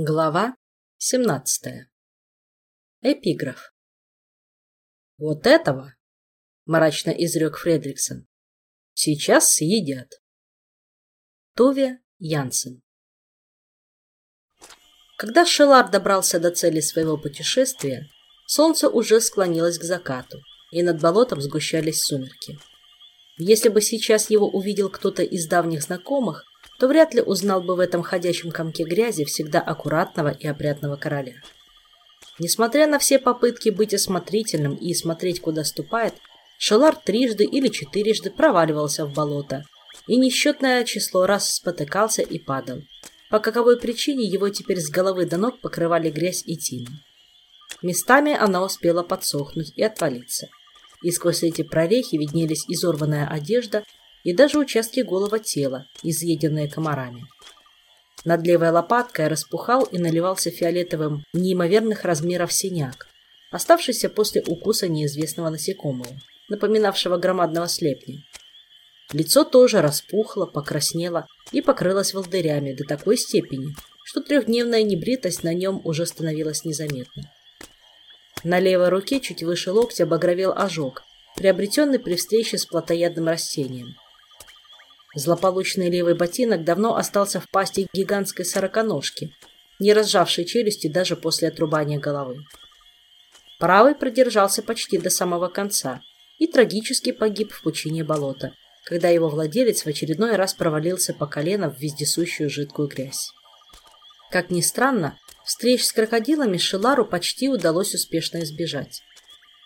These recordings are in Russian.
Глава 17. Эпиграф. «Вот этого, — мрачно изрек Фредриксон, — сейчас съедят». Туве Янсен. Когда Шелар добрался до цели своего путешествия, солнце уже склонилось к закату, и над болотом сгущались сумерки. Если бы сейчас его увидел кто-то из давних знакомых, то вряд ли узнал бы в этом ходячем комке грязи всегда аккуратного и опрятного короля. Несмотря на все попытки быть осмотрительным и смотреть, куда ступает, Шелар трижды или четырежды проваливался в болото и несчетное число раз спотыкался и падал. По каковой причине его теперь с головы до ног покрывали грязь и тина. Местами она успела подсохнуть и отвалиться. И сквозь эти прорехи виднелись изорванная одежда и даже участки голого тела, изъеденные комарами. Над левой лопаткой распухал и наливался фиолетовым неимоверных размеров синяк, оставшийся после укуса неизвестного насекомого, напоминавшего громадного слепня. Лицо тоже распухло, покраснело и покрылось волдырями до такой степени, что трехдневная небритость на нем уже становилась незаметна. На левой руке чуть выше локтя багровел ожог, приобретенный при встрече с плотоядным растением – Злополучный левый ботинок давно остался в пасти гигантской сороконожки, не разжавшей челюсти даже после отрубания головы. Правый продержался почти до самого конца и трагически погиб в пучине болота, когда его владелец в очередной раз провалился по колено в вездесущую жидкую грязь. Как ни странно, встреч с крокодилами Шилару почти удалось успешно избежать.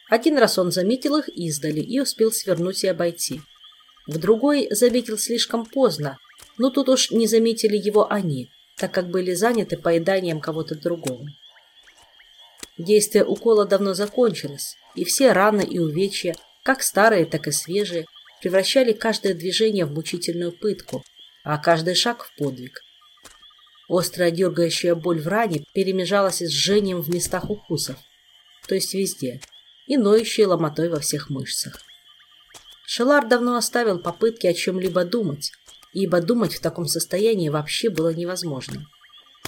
Один раз он заметил их издали и успел свернуть и обойти – в другой заметил слишком поздно, но тут уж не заметили его они, так как были заняты поеданием кого-то другого. Действие укола давно закончилось, и все раны и увечья, как старые, так и свежие, превращали каждое движение в мучительную пытку, а каждый шаг в подвиг. Острая дергающая боль в ране перемежалась с жжением в местах укусов, то есть везде, и ноющей ломотой во всех мышцах. Шелар давно оставил попытки о чем-либо думать, ибо думать в таком состоянии вообще было невозможно.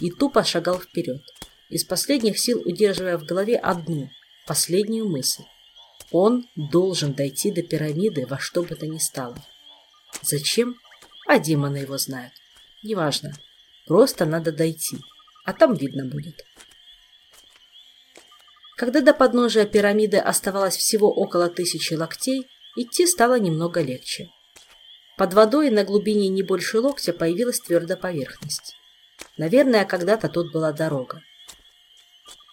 И тупо шагал вперед, из последних сил удерживая в голове одну, последнюю мысль. Он должен дойти до пирамиды во что бы то ни стало. Зачем? А демоны его знают. Неважно. Просто надо дойти, а там видно будет. Когда до подножия пирамиды оставалось всего около тысячи локтей, Идти стало немного легче. Под водой на глубине не больше локтя появилась твердая поверхность. Наверное, когда-то тут была дорога.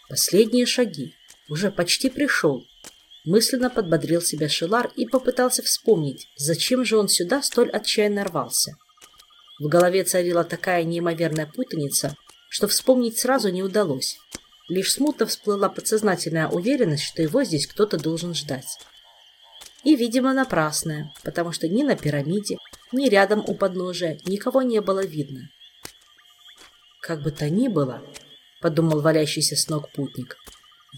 Последние шаги. Уже почти пришел. Мысленно подбодрил себя Шилар и попытался вспомнить, зачем же он сюда столь отчаянно рвался. В голове царила такая неимоверная путаница, что вспомнить сразу не удалось. Лишь смутно всплыла подсознательная уверенность, что его здесь кто-то должен ждать. И, видимо, напрасная, потому что ни на пирамиде, ни рядом у подножия никого не было видно. «Как бы то ни было», — подумал валящийся с ног путник,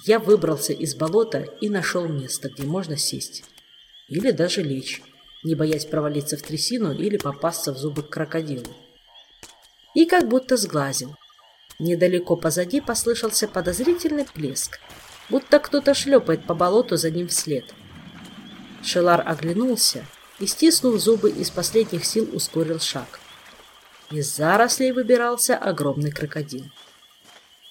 «я выбрался из болота и нашел место, где можно сесть. Или даже лечь, не боясь провалиться в трясину или попасться в зубы к крокодилу». И как будто сглазил. Недалеко позади послышался подозрительный плеск, будто кто-то шлепает по болоту за ним вслед — Шелар оглянулся и, стиснув зубы, из последних сил ускорил шаг. Из зарослей выбирался огромный крокодил.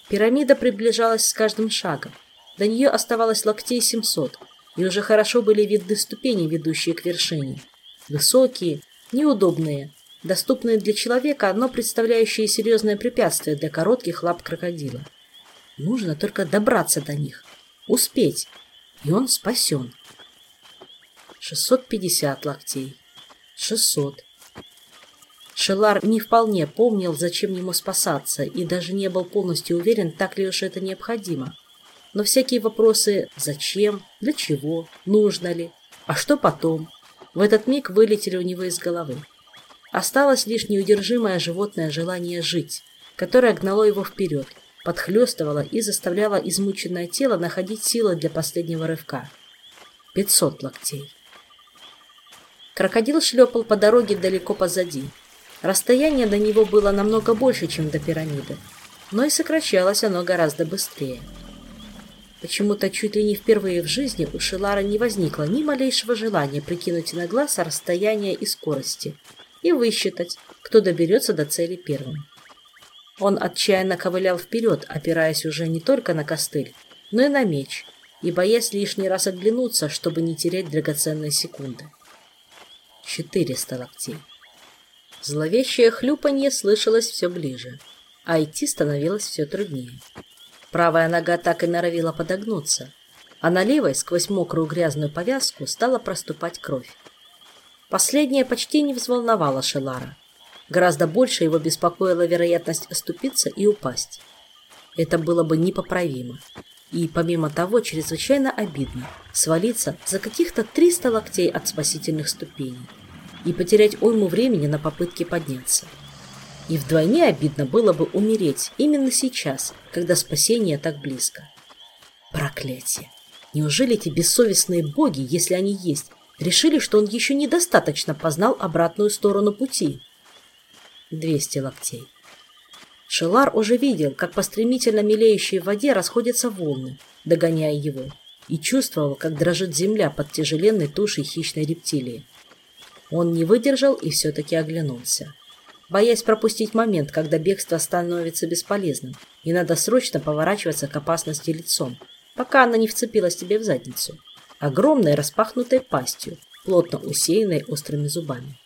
Пирамида приближалась с каждым шагом. До нее оставалось локтей 700, и уже хорошо были видны ступени, ведущие к вершине. Высокие, неудобные, доступные для человека, но представляющие серьезное препятствие для коротких лап крокодила. Нужно только добраться до них, успеть, и он спасен. 650 локтей. 600. Шелар не вполне помнил, зачем ему спасаться, и даже не был полностью уверен, так ли уж это необходимо. Но всякие вопросы «зачем?», «для чего?», «нужно ли?», «а что потом?» в этот миг вылетели у него из головы. Осталось лишь неудержимое животное желание жить, которое гнало его вперед, подхлестывало и заставляло измученное тело находить силы для последнего рывка. 500 локтей. Крокодил шлепал по дороге далеко позади. Расстояние до него было намного больше, чем до пирамиды. но и сокращалось оно гораздо быстрее. Почему-то чуть ли не впервые в жизни у Шилара не возникло ни малейшего желания прикинуть на глаз расстояние и скорости и высчитать, кто доберется до цели первым. Он отчаянно ковылял вперед, опираясь уже не только на костыль, но и на меч, и боясь лишний раз оглянуться, чтобы не терять драгоценные секунды. Четыреста локтей. Зловещее хлюпанье слышалось все ближе, а идти становилось все труднее. Правая нога так и норовила подогнуться, а на левой, сквозь мокрую грязную повязку, стала проступать кровь. Последнее почти не взволновало Шелара. Гораздо больше его беспокоила вероятность оступиться и упасть. Это было бы непоправимо. И, помимо того, чрезвычайно обидно свалиться за каких-то 300 локтей от спасительных ступеней и потерять уйму времени на попытке подняться. И вдвойне обидно было бы умереть именно сейчас, когда спасение так близко. Проклятие! Неужели эти бессовестные боги, если они есть, решили, что он еще недостаточно познал обратную сторону пути? Двести локтей. Шелар уже видел, как по стремительно мелеющей воде расходятся волны, догоняя его, и чувствовал, как дрожит земля под тяжеленной тушей хищной рептилии. Он не выдержал и все-таки оглянулся боясь пропустить момент, когда бегство становится бесполезным, и надо срочно поворачиваться к опасности лицом, пока она не вцепилась тебе в задницу, огромной распахнутой пастью, плотно усеянной острыми зубами.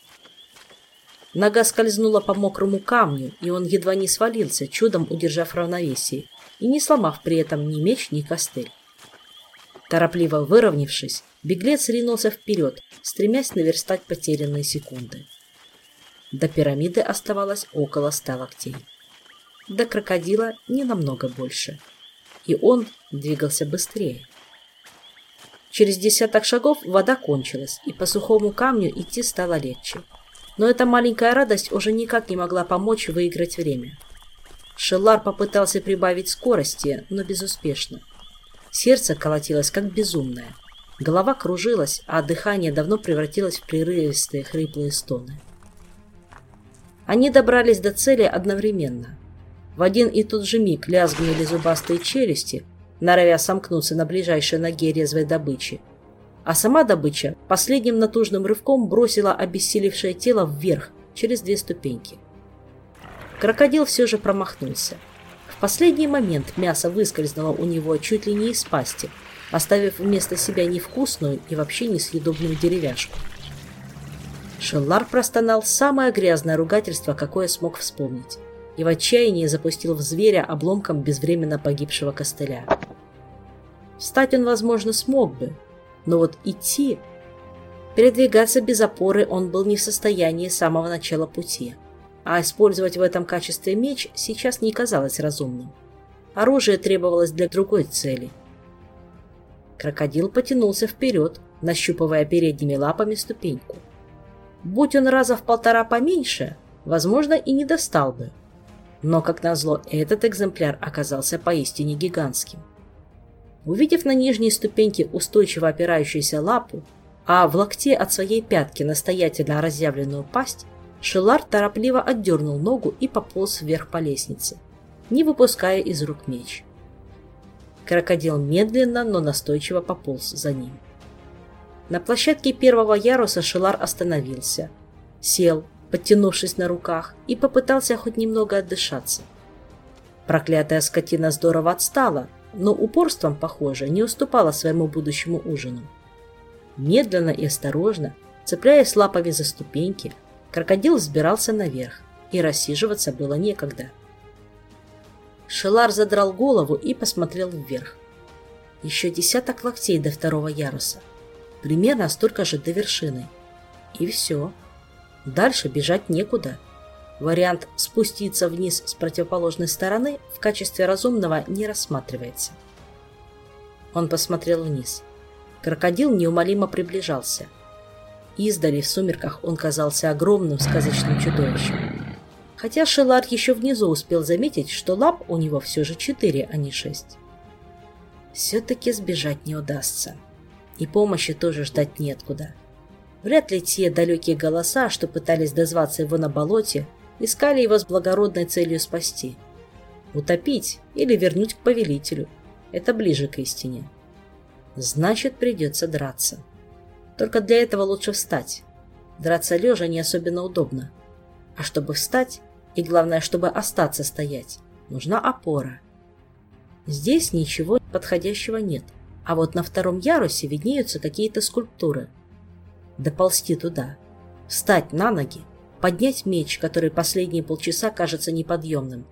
Нога скользнула по мокрому камню, и он едва не свалился, чудом удержав равновесие, и не сломав при этом ни меч, ни костыль. Торопливо выровнявшись, беглец ринулся вперед, стремясь наверстать потерянные секунды. До пирамиды оставалось около ста локтей. До крокодила не намного больше. И он двигался быстрее. Через десяток шагов вода кончилась, и по сухому камню идти стало легче. Но эта маленькая радость уже никак не могла помочь выиграть время. Шеллар попытался прибавить скорости, но безуспешно. Сердце колотилось как безумное. Голова кружилась, а дыхание давно превратилось в прерывистые хриплые стоны. Они добрались до цели одновременно. В один и тот же миг лязгнули зубастые челюсти, норовя сомкнуться на ближайшей ноге резвой добычи. А сама добыча последним натужным рывком бросила обессилевшее тело вверх через две ступеньки. Крокодил все же промахнулся. В последний момент мясо выскользнуло у него чуть ли не из пасти, оставив вместо себя невкусную и вообще несъедобную деревяшку. Шеллар простонал самое грязное ругательство, какое смог вспомнить, и в отчаянии запустил в зверя обломком безвременно погибшего костыля. Встать он, возможно, смог бы, но вот идти... Передвигаться без опоры он был не в состоянии с самого начала пути, а использовать в этом качестве меч сейчас не казалось разумным. Оружие требовалось для другой цели. Крокодил потянулся вперед, нащупывая передними лапами ступеньку. Будь он раза в полтора поменьше, возможно, и не достал бы. Но, как назло, этот экземпляр оказался поистине гигантским. Увидев на нижней ступеньке устойчиво опирающуюся лапу, а в локте от своей пятки настоятельно разъявленную пасть, Шелар торопливо отдернул ногу и пополз вверх по лестнице, не выпуская из рук меч. Крокодил медленно, но настойчиво пополз за ним. На площадке первого яруса Шелар остановился, сел, подтянувшись на руках, и попытался хоть немного отдышаться. Проклятая скотина здорово отстала, но упорством, похоже, не уступала своему будущему ужину. Медленно и осторожно, цепляясь лапами за ступеньки, крокодил взбирался наверх, и рассиживаться было некогда. Шелар задрал голову и посмотрел вверх. Еще десяток локтей до второго яруса – примерно столько же до вершины. И все. Дальше бежать некуда. Вариант спуститься вниз с противоположной стороны в качестве разумного не рассматривается. Он посмотрел вниз. Крокодил неумолимо приближался. Издали в сумерках он казался огромным сказочным чудовищем. Хотя Шелар еще внизу успел заметить, что лап у него все же четыре, а не шесть. Все-таки сбежать не удастся и помощи тоже ждать неоткуда. Вряд ли те далекие голоса, что пытались дозваться его на болоте, искали его с благородной целью спасти. Утопить или вернуть к повелителю. Это ближе к истине. Значит, придется драться. Только для этого лучше встать. Драться лежа не особенно удобно. А чтобы встать, и главное, чтобы остаться стоять, нужна опора. Здесь ничего подходящего нет, а вот на втором ярусе виднеются какие-то скульптуры. Доползти туда, встать на ноги, поднять меч, который последние полчаса кажется неподъемным,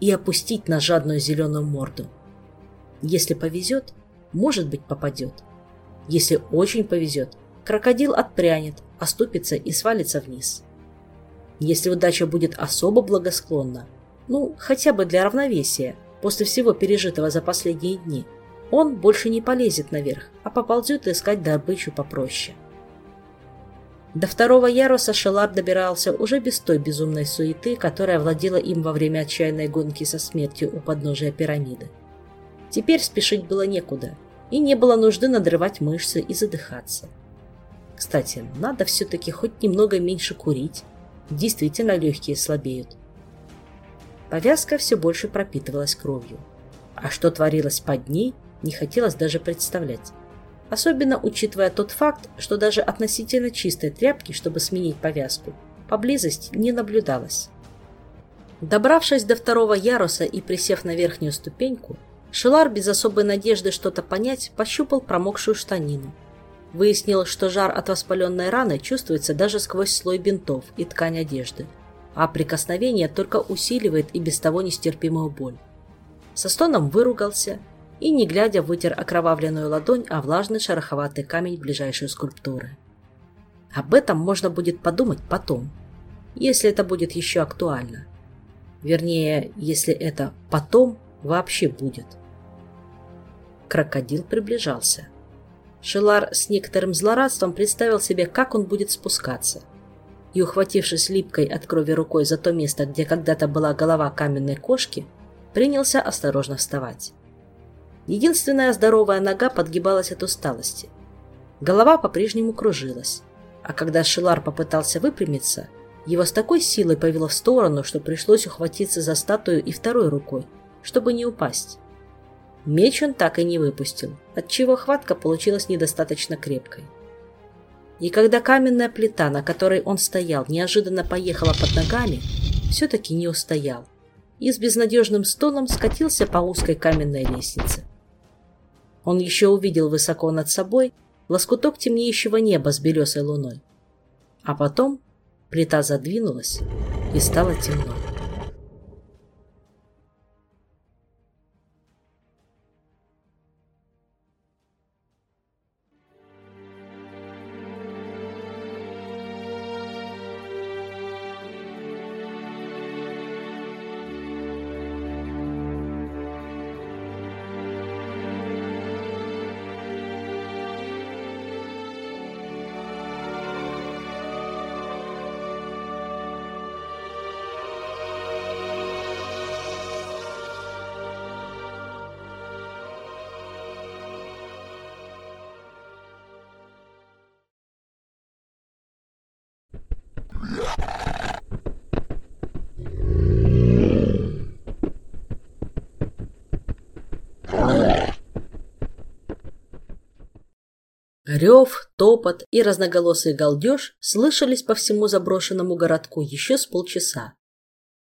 и опустить на жадную зеленую морду. Если повезет, может быть попадет. Если очень повезет, крокодил отпрянет, оступится и свалится вниз. Если удача будет особо благосклонна, ну, хотя бы для равновесия, после всего пережитого за последние дни, он больше не полезет наверх, а поползет искать добычу попроще. До второго яруса Шелар добирался уже без той безумной суеты, которая владела им во время отчаянной гонки со смертью у подножия пирамиды. Теперь спешить было некуда, и не было нужды надрывать мышцы и задыхаться. Кстати, надо все-таки хоть немного меньше курить. Действительно легкие слабеют. Повязка все больше пропитывалась кровью. А что творилось под ней, не хотелось даже представлять. Особенно учитывая тот факт, что даже относительно чистой тряпки, чтобы сменить повязку, поблизости не наблюдалось. Добравшись до второго яруса и присев на верхнюю ступеньку, Шелар без особой надежды что-то понять пощупал промокшую штанину – Выяснилось, что жар от воспаленной раны чувствуется даже сквозь слой бинтов и ткань одежды, а прикосновение только усиливает и без того нестерпимую боль. Со стоном выругался и, не глядя, вытер окровавленную ладонь о влажный шероховатый камень ближайшей скульптуры. Об этом можно будет подумать потом, если это будет еще актуально. Вернее, если это потом вообще будет. Крокодил приближался. Шелар с некоторым злорадством представил себе, как он будет спускаться. И, ухватившись липкой от крови рукой за то место, где когда-то была голова каменной кошки, принялся осторожно вставать. Единственная здоровая нога подгибалась от усталости. Голова по-прежнему кружилась, а когда Шелар попытался выпрямиться, его с такой силой повело в сторону, что пришлось ухватиться за статую и второй рукой, чтобы не упасть. Меч он так и не выпустил, отчего хватка получилась недостаточно крепкой. И когда каменная плита, на которой он стоял, неожиданно поехала под ногами, все-таки не устоял и с безнадежным стоном скатился по узкой каменной лестнице. Он еще увидел высоко над собой лоскуток темнеющего неба с белесой луной. А потом плита задвинулась и стало темно. Рев, топот и разноголосый галдеж слышались по всему заброшенному городку еще с полчаса.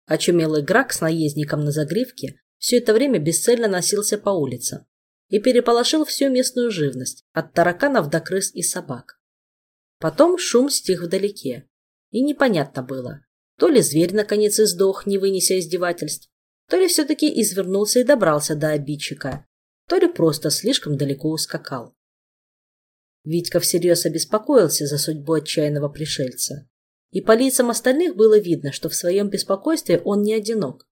Очумелый Грак с наездником на загривке все это время бесцельно носился по улицам и переполошил всю местную живность, от тараканов до крыс и собак. Потом шум стих вдалеке, и непонятно было, то ли зверь наконец издох, не вынеся издевательств, то ли все-таки извернулся и добрался до обидчика, то ли просто слишком далеко ускакал. Витька всерьез обеспокоился за судьбу отчаянного пришельца. И по лицам остальных было видно, что в своем беспокойстве он не одинок.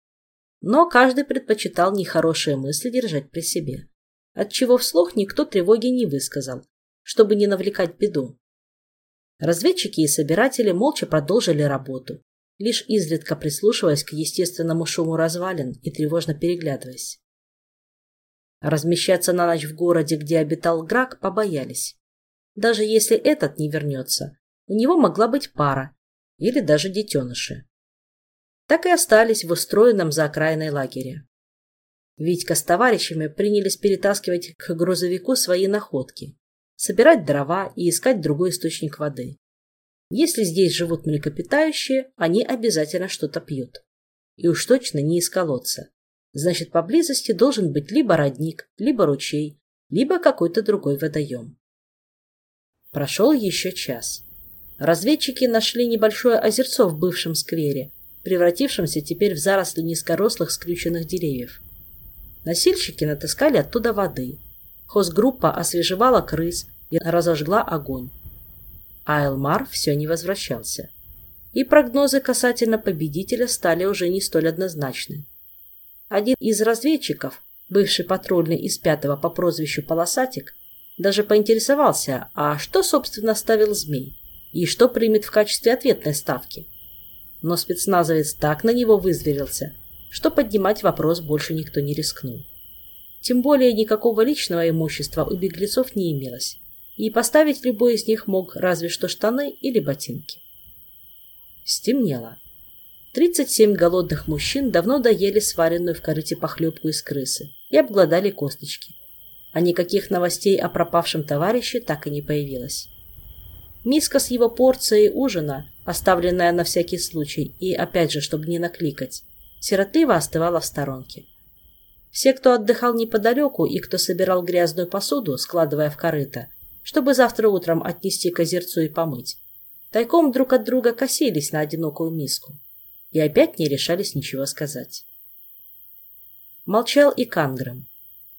Но каждый предпочитал нехорошие мысли держать при себе, отчего вслух никто тревоги не высказал, чтобы не навлекать беду. Разведчики и собиратели молча продолжили работу, лишь изредка прислушиваясь к естественному шуму развалин и тревожно переглядываясь. Размещаться на ночь в городе, где обитал Грак, побоялись. Даже если этот не вернется, у него могла быть пара или даже детеныши. Так и остались в устроенном за окраиной лагере. Витька с товарищами принялись перетаскивать к грузовику свои находки, собирать дрова и искать другой источник воды. Если здесь живут млекопитающие, они обязательно что-то пьют. И уж точно не из колодца. Значит, поблизости должен быть либо родник, либо ручей, либо какой-то другой водоем. Прошел еще час. Разведчики нашли небольшое озерцо в бывшем сквере, превратившемся теперь в заросли низкорослых скрюченных деревьев. Носильщики натаскали оттуда воды. Хозгруппа освежевала крыс и разожгла огонь. А Элмар все не возвращался. И прогнозы касательно победителя стали уже не столь однозначны. Один из разведчиков, бывший патрульный из пятого по прозвищу Полосатик, даже поинтересовался, а что, собственно, ставил змей и что примет в качестве ответной ставки. Но спецназовец так на него вызверился, что поднимать вопрос больше никто не рискнул. Тем более никакого личного имущества у беглецов не имелось, и поставить любой из них мог разве что штаны или ботинки. Стемнело. 37 голодных мужчин давно доели сваренную в корыте похлебку из крысы и обглодали косточки. А никаких новостей о пропавшем товарище так и не появилось. Миска с его порцией ужина, оставленная на всякий случай, и опять же, чтобы не накликать, сиротливо остывала в сторонке. Все, кто отдыхал неподалеку и кто собирал грязную посуду, складывая в корыто, чтобы завтра утром отнести к озерцу и помыть, тайком друг от друга косились на одинокую миску и опять не решались ничего сказать. Молчал и Канграм.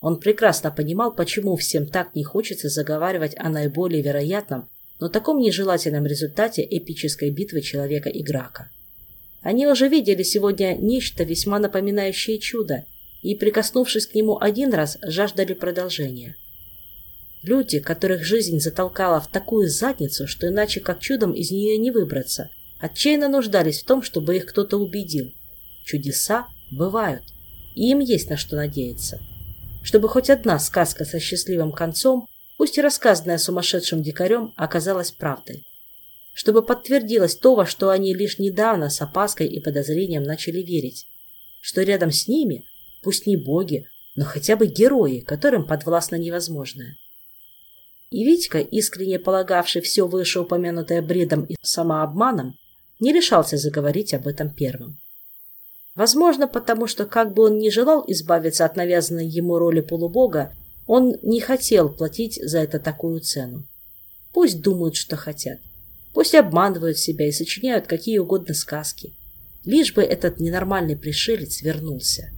Он прекрасно понимал, почему всем так не хочется заговаривать о наиболее вероятном, но таком нежелательном результате эпической битвы человека и Грака. Они уже видели сегодня нечто весьма напоминающее чудо, и, прикоснувшись к нему один раз, жаждали продолжения. Люди, которых жизнь затолкала в такую задницу, что иначе как чудом из нее не выбраться, отчаянно нуждались в том, чтобы их кто-то убедил. Чудеса бывают, и им есть на что надеяться. Чтобы хоть одна сказка со счастливым концом, пусть и рассказанная сумасшедшим дикарем, оказалась правдой. Чтобы подтвердилось то, во что они лишь недавно с опаской и подозрением начали верить. Что рядом с ними, пусть не боги, но хотя бы герои, которым подвластно невозможное. И Витька, искренне полагавший все вышеупомянутое бредом и самообманом, не решался заговорить об этом первым. Возможно, потому что, как бы он ни желал избавиться от навязанной ему роли полубога, он не хотел платить за это такую цену. Пусть думают, что хотят. Пусть обманывают себя и сочиняют какие угодно сказки. Лишь бы этот ненормальный пришелец вернулся.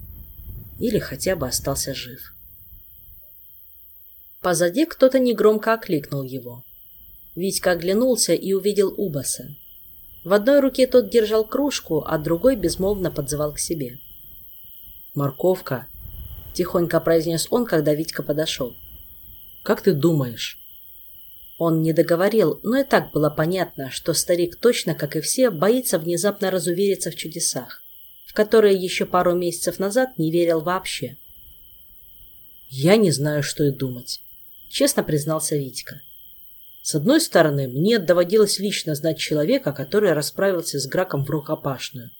Или хотя бы остался жив. Позади кто-то негромко окликнул его. Витька оглянулся и увидел Убаса. В одной руке тот держал кружку, а другой безмолвно подзывал к себе. «Морковка!» — тихонько произнес он, когда Витька подошел. «Как ты думаешь?» Он не договорил, но и так было понятно, что старик точно, как и все, боится внезапно разувериться в чудесах, в которые еще пару месяцев назад не верил вообще. «Я не знаю, что и думать», — честно признался Витька. С одной стороны, мне доводилось лично знать человека, который расправился с Граком в рукопашную.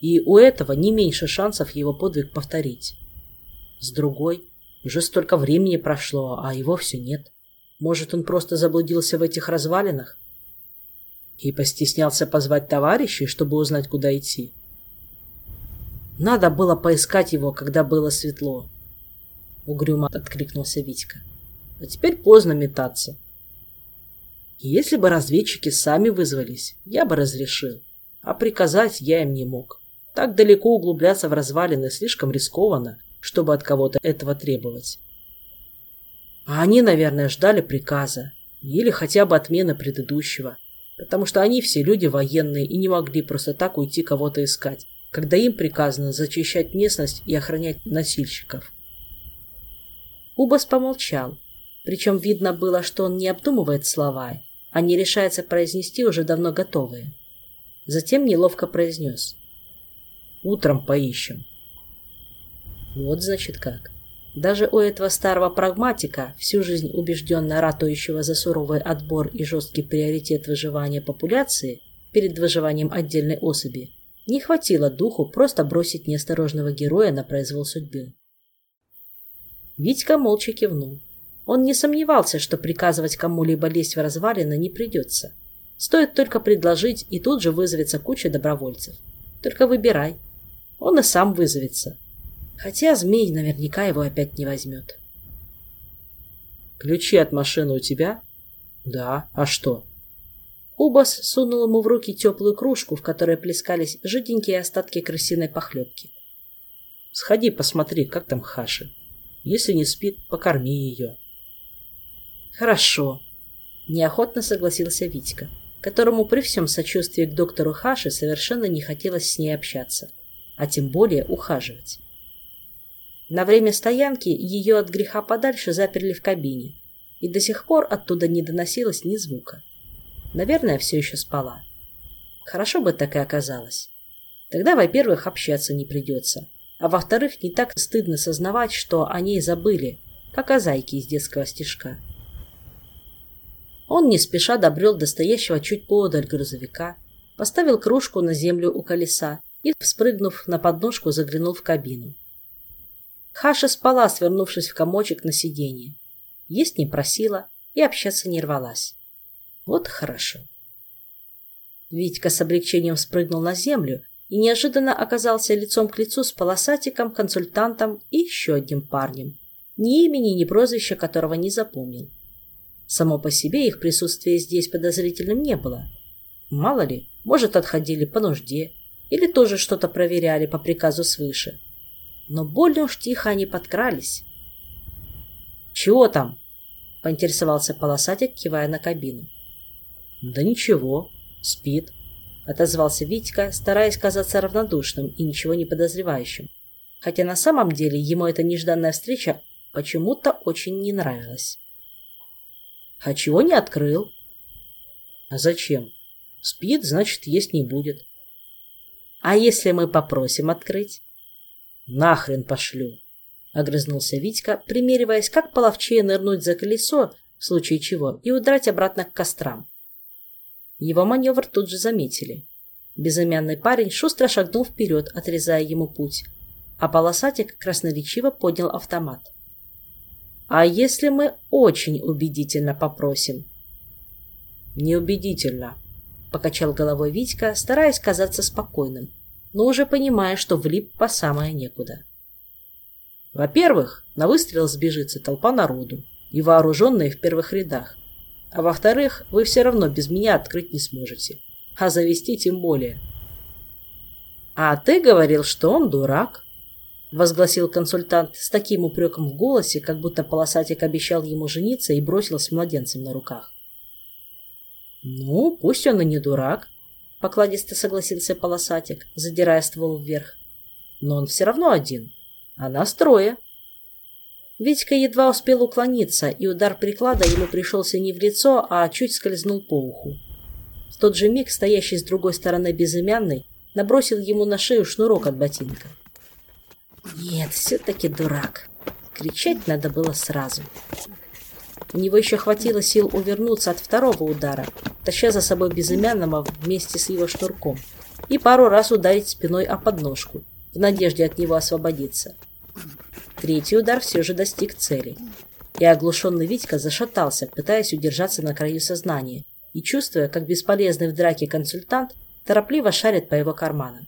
И у этого не меньше шансов его подвиг повторить. С другой, уже столько времени прошло, а его все нет. Может, он просто заблудился в этих развалинах? И постеснялся позвать товарищей, чтобы узнать, куда идти. Надо было поискать его, когда было светло. Угрюмо откликнулся Витька. А теперь поздно метаться. Если бы разведчики сами вызвались, я бы разрешил. А приказать я им не мог. Так далеко углубляться в развалины слишком рискованно, чтобы от кого-то этого требовать. А они, наверное, ждали приказа. Или хотя бы отмены предыдущего. Потому что они все люди военные и не могли просто так уйти кого-то искать, когда им приказано зачищать местность и охранять носильщиков. Убас помолчал. Причем видно было, что он не обдумывает слова а не решается произнести уже давно готовые. Затем неловко произнес. «Утром поищем». Вот значит как. Даже у этого старого прагматика, всю жизнь убежденно ратующего за суровый отбор и жесткий приоритет выживания популяции перед выживанием отдельной особи, не хватило духу просто бросить неосторожного героя на произвол судьбы. Витька молча кивнул. Он не сомневался, что приказывать кому-либо лезть в развалины не придется. Стоит только предложить, и тут же вызовется куча добровольцев. Только выбирай. Он и сам вызовется. Хотя змей наверняка его опять не возьмет. «Ключи от машины у тебя?» «Да. А что?» Убас сунул ему в руки теплую кружку, в которой плескались жиденькие остатки крысиной похлебки. «Сходи, посмотри, как там Хаши. Если не спит, покорми ее». «Хорошо», — неохотно согласился Витька которому при всем сочувствии к доктору Хаши совершенно не хотелось с ней общаться, а тем более ухаживать. На время стоянки ее от греха подальше заперли в кабине, и до сих пор оттуда не доносилось ни звука. Наверное, все еще спала. Хорошо бы так и оказалось. Тогда, во-первых, общаться не придется, а во-вторых, не так стыдно сознавать, что о ней забыли, как о зайке из детского стишка. Он не спеша добрел до стоящего чуть поодаль грузовика, поставил кружку на землю у колеса и, вспрыгнув на подножку, заглянул в кабину. Хаша спала, свернувшись в комочек на сиденье. Есть не просила и общаться не рвалась. Вот хорошо. Витька с облегчением спрыгнул на землю и неожиданно оказался лицом к лицу с полосатиком, консультантом и еще одним парнем, ни имени, ни прозвища которого не запомнил. Само по себе их присутствие здесь подозрительным не было. Мало ли, может, отходили по нужде или тоже что-то проверяли по приказу свыше. Но больно уж тихо они подкрались. «Чего там?» — поинтересовался полосатик, кивая на кабину. «Да ничего, спит», — отозвался Витька, стараясь казаться равнодушным и ничего не подозревающим. Хотя на самом деле ему эта нежданная встреча почему-то очень не нравилась. А чего не открыл? А зачем? Спит, значит, есть не будет. А если мы попросим открыть? Нахрен пошлю. Огрызнулся Витька, примериваясь, как половчее нырнуть за колесо, в случае чего, и удрать обратно к кострам. Его маневр тут же заметили. Безымянный парень шустро шагнул вперед, отрезая ему путь, а полосатик красноречиво поднял автомат. А если мы очень убедительно попросим? Неубедительно, покачал головой Витька, стараясь казаться спокойным, но уже понимая, что влип по самое некуда. Во-первых, на выстрел сбежится толпа народу и вооруженные в первых рядах. А во-вторых, вы все равно без меня открыть не сможете. А завести тем более. А ты говорил, что он дурак, — возгласил консультант с таким упреком в голосе, как будто полосатик обещал ему жениться и бросил с младенцем на руках. «Ну, пусть он и не дурак», — покладисто согласился полосатик, задирая ствол вверх. «Но он все равно один, а нас трое». Витька едва успел уклониться, и удар приклада ему пришелся не в лицо, а чуть скользнул по уху. В тот же миг стоящий с другой стороны безымянный набросил ему на шею шнурок от ботинка. Нет, все-таки дурак. Кричать надо было сразу. У него еще хватило сил увернуться от второго удара, таща за собой безымянного вместе с его шнурком, и пару раз ударить спиной о подножку, в надежде от него освободиться. Третий удар все же достиг цели, и оглушенный Витька зашатался, пытаясь удержаться на краю сознания, и чувствуя, как бесполезный в драке консультант торопливо шарит по его карманам.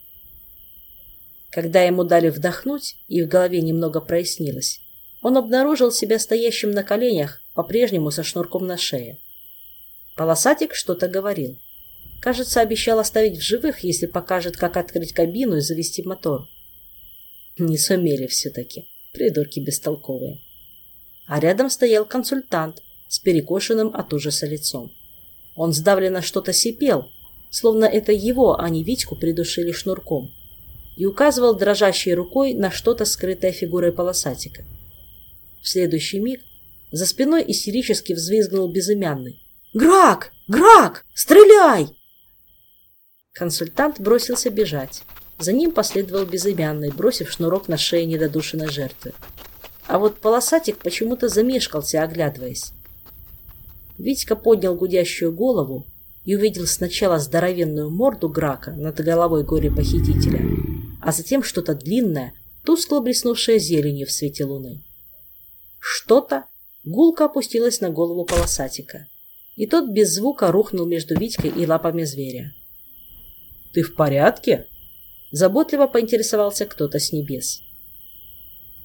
Когда ему дали вдохнуть и в голове немного прояснилось, он обнаружил себя стоящим на коленях, по-прежнему со шнурком на шее. Полосатик что-то говорил. Кажется, обещал оставить в живых, если покажет, как открыть кабину и завести мотор. Не сумели все-таки, придурки бестолковые. А рядом стоял консультант с перекошенным от ужаса лицом. Он сдавленно что-то сипел, словно это его, а не Витьку, придушили шнурком и указывал дрожащей рукой на что-то скрытое фигурой полосатика. В следующий миг за спиной истерически взвизгнул безымянный. «Грак! Грак! Стреляй!» Консультант бросился бежать. За ним последовал безымянный, бросив шнурок на шее недодушенной жертвы. А вот полосатик почему-то замешкался, оглядываясь. Витька поднял гудящую голову и увидел сначала здоровенную морду Грака над головой горе-похитителя, а затем что-то длинное, тускло блеснувшее зеленью в свете луны. Что-то гулко опустилось на голову полосатика, и тот без звука рухнул между Витькой и лапами зверя. «Ты в порядке?» Заботливо поинтересовался кто-то с небес.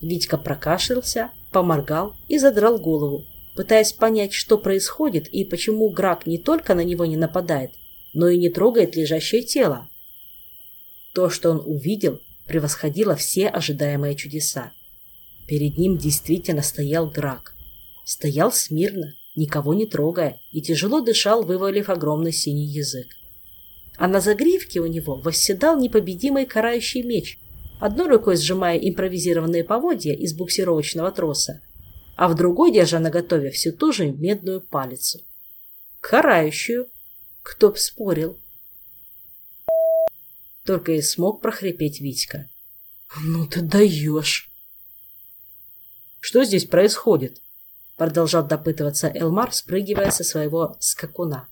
Витька прокашлялся, поморгал и задрал голову, пытаясь понять, что происходит и почему Грак не только на него не нападает, но и не трогает лежащее тело. То, что он увидел, превосходило все ожидаемые чудеса. Перед ним действительно стоял Грак. Стоял смирно, никого не трогая, и тяжело дышал, вывалив огромный синий язык а на загривке у него восседал непобедимый карающий меч, одной рукой сжимая импровизированные поводья из буксировочного троса, а в другой держа наготове всю ту же медную палицу. Карающую. Кто б спорил. Только и смог прохрипеть Витька. «Ну ты даешь!» «Что здесь происходит?» Продолжал допытываться Элмар, спрыгивая со своего скакуна.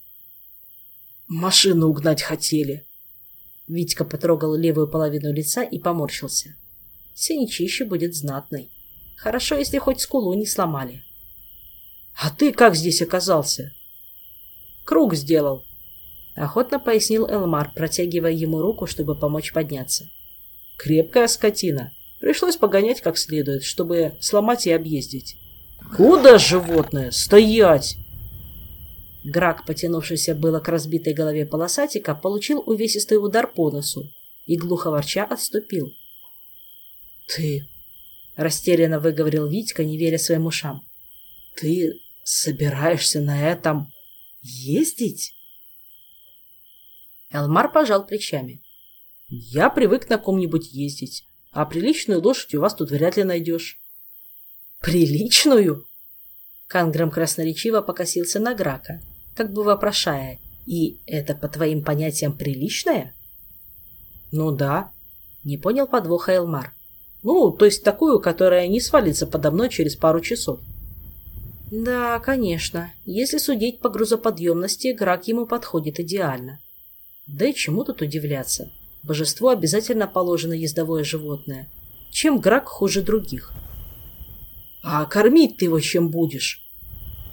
Машину угнать хотели. Витька потрогал левую половину лица и поморщился. Синячище будет знатный. Хорошо, если хоть скулу не сломали. А ты как здесь оказался? Круг сделал. Охотно пояснил Элмар, протягивая ему руку, чтобы помочь подняться. Крепкая скотина. Пришлось погонять как следует, чтобы сломать и объездить. Куда животное? Стоять! Грак, потянувшийся было к разбитой голове полосатика, получил увесистый удар по носу и, глухо ворча, отступил. «Ты...» — растерянно выговорил Витька, не веря своим ушам. «Ты собираешься на этом ездить?» Элмар пожал плечами. «Я привык на ком-нибудь ездить, а приличную лошадь у вас тут вряд ли найдешь». «Приличную?» Канграм красноречиво покосился на Грака, как бы вопрошая, «И это, по твоим понятиям, приличное?» «Ну да», — не понял подвоха Элмар. «Ну, то есть такую, которая не свалится подо мной через пару часов». «Да, конечно. Если судить по грузоподъемности, Грак ему подходит идеально. Да и чему тут удивляться? Божеству обязательно положено ездовое животное. Чем Грак хуже других?» «А кормить ты его чем будешь?»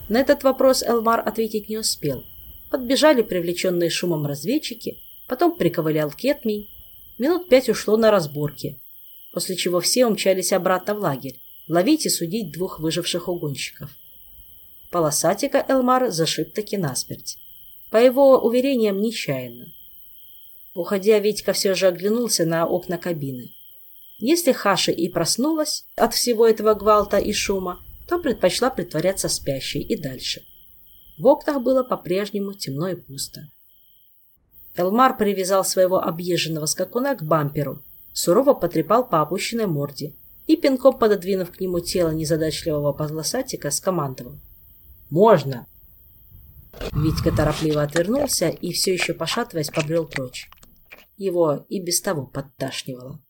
На этот вопрос Элмар ответить не успел. Подбежали привлеченные шумом разведчики, потом приковылял кетмий. Минут пять ушло на разборки, после чего все умчались обратно в лагерь, ловить и судить двух выживших угонщиков. Полосатика Элмар зашиб таки насмерть. По его уверениям, нечаянно. Уходя, Витька все же оглянулся на окна кабины. Если Хаша и проснулась от всего этого гвалта и шума, то предпочла притворяться спящей и дальше. В окнах было по-прежнему темно и пусто. Элмар привязал своего объезженного скакуна к бамперу, сурово потрепал по опущенной морде и, пинком пододвинув к нему тело незадачливого полосатика, скомандовал. «Можно!» Витька торопливо отвернулся и, все еще пошатываясь, побрел прочь. Его и без того подташнивало.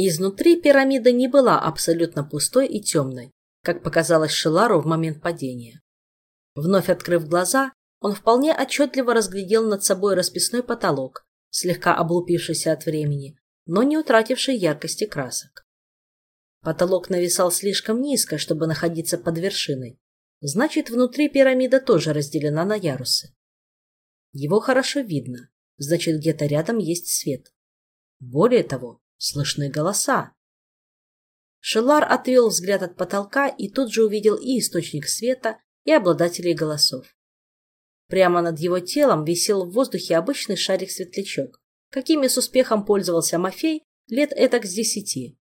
Изнутри пирамида не была абсолютно пустой и темной, как показалось Шелару в момент падения. Вновь открыв глаза, он вполне отчетливо разглядел над собой расписной потолок, слегка облупившийся от времени, но не утративший яркости красок. Потолок нависал слишком низко, чтобы находиться под вершиной. Значит, внутри пирамида тоже разделена на ярусы. Его хорошо видно, значит, где-то рядом есть свет. Более того, Слышны голоса. Шелар отвел взгляд от потолка и тут же увидел и источник света, и обладателей голосов. Прямо над его телом висел в воздухе обычный шарик-светлячок, какими с успехом пользовался Мафей лет этак с десяти.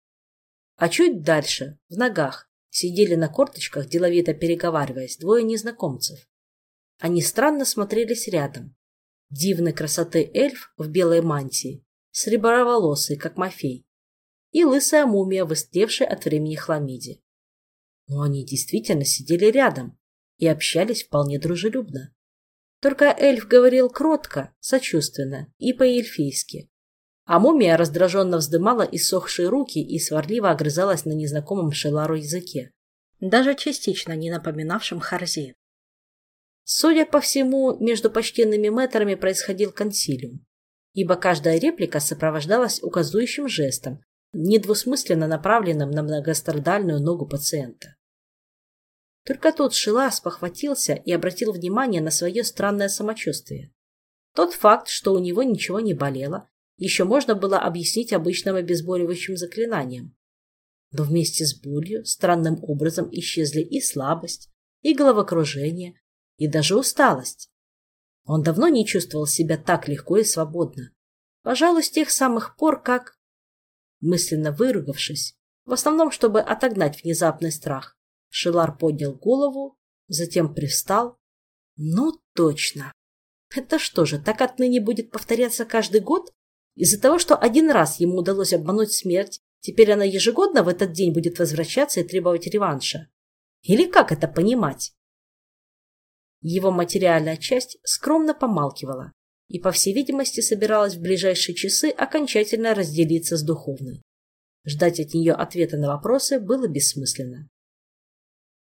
А чуть дальше, в ногах, сидели на корточках, деловито переговариваясь, двое незнакомцев. Они странно смотрелись рядом. Дивной красоты эльф в белой мантии Среброволосый, как Мафей. и лысая мумия, выстевшая от времени хламиде. Но они действительно сидели рядом и общались вполне дружелюбно. Только эльф говорил кротко, сочувственно и по-эльфийски. А мумия раздраженно вздымала иссохшие руки и сварливо огрызалась на незнакомом Шелару языке, даже частично не напоминавшем Харзи. Судя по всему, между почтенными мэтрами происходил консилиум, ибо каждая реплика сопровождалась указующим жестом, недвусмысленно направленным на многострадальную ногу пациента. Только тут Шилас похватился и обратил внимание на свое странное самочувствие. Тот факт, что у него ничего не болело, еще можно было объяснить обычным обезболивающим заклинанием. Но вместе с болью странным образом исчезли и слабость, и головокружение, и даже усталость. Он давно не чувствовал себя так легко и свободно. Пожалуй, с тех самых пор, как... Мысленно выругавшись, в основном, чтобы отогнать внезапный страх, Шилар поднял голову, затем привстал. Ну, точно. Это что же, так отныне будет повторяться каждый год? Из-за того, что один раз ему удалось обмануть смерть, теперь она ежегодно в этот день будет возвращаться и требовать реванша? Или как это понимать? Его материальная часть скромно помалкивала и, по всей видимости, собиралась в ближайшие часы окончательно разделиться с духовной. Ждать от нее ответа на вопросы было бессмысленно.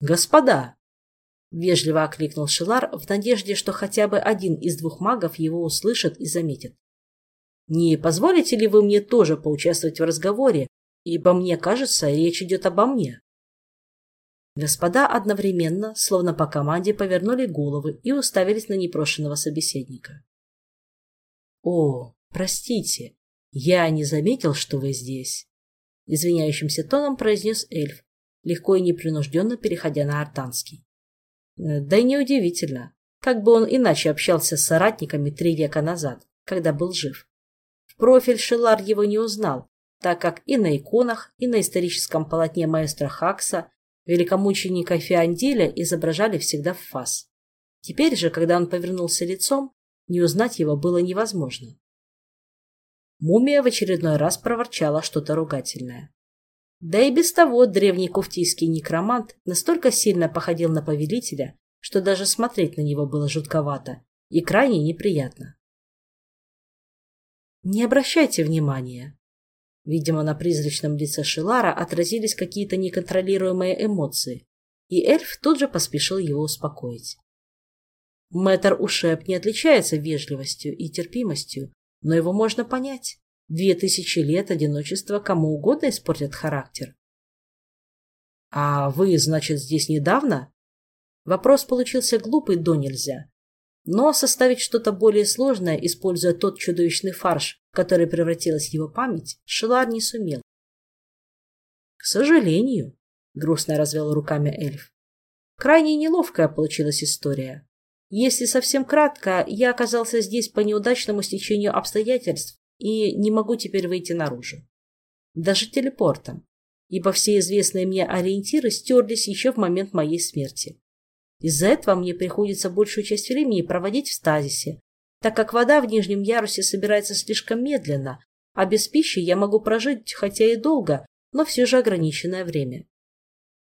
«Господа!» — вежливо окликнул Шилар в надежде, что хотя бы один из двух магов его услышит и заметит. «Не позволите ли вы мне тоже поучаствовать в разговоре, ибо мне кажется, речь идет обо мне?» Господа одновременно, словно по команде, повернули головы и уставились на непрошенного собеседника. «О, простите, я не заметил, что вы здесь», — извиняющимся тоном произнес эльф, легко и непринужденно переходя на артанский. «Э, да и неудивительно, как бы он иначе общался с соратниками три века назад, когда был жив. В профиль Шелар его не узнал, так как и на иконах, и на историческом полотне маэстро Хакса Великомученика Фианделя изображали всегда в фас. Теперь же, когда он повернулся лицом, не узнать его было невозможно. Мумия в очередной раз проворчала что-то ругательное. Да и без того древний куфтийский некромант настолько сильно походил на повелителя, что даже смотреть на него было жутковато и крайне неприятно. «Не обращайте внимания», Видимо, на призрачном лице Шилара отразились какие-то неконтролируемые эмоции, и эльф тут же поспешил его успокоить. Мэтр Ушеп не отличается вежливостью и терпимостью, но его можно понять. Две тысячи лет одиночества кому угодно испортят характер. «А вы, значит, здесь недавно?» Вопрос получился глупый до нельзя, но составить что-то более сложное, используя тот чудовищный фарш, в который превратилась его память, Шелар не сумел. «К сожалению», — грустно развел руками эльф, — «крайне неловкая получилась история. Если совсем кратко, я оказался здесь по неудачному стечению обстоятельств и не могу теперь выйти наружу. Даже телепортом, ибо все известные мне ориентиры стерлись еще в момент моей смерти. Из-за этого мне приходится большую часть времени проводить в стазисе, так как вода в нижнем ярусе собирается слишком медленно, а без пищи я могу прожить хотя и долго, но все же ограниченное время.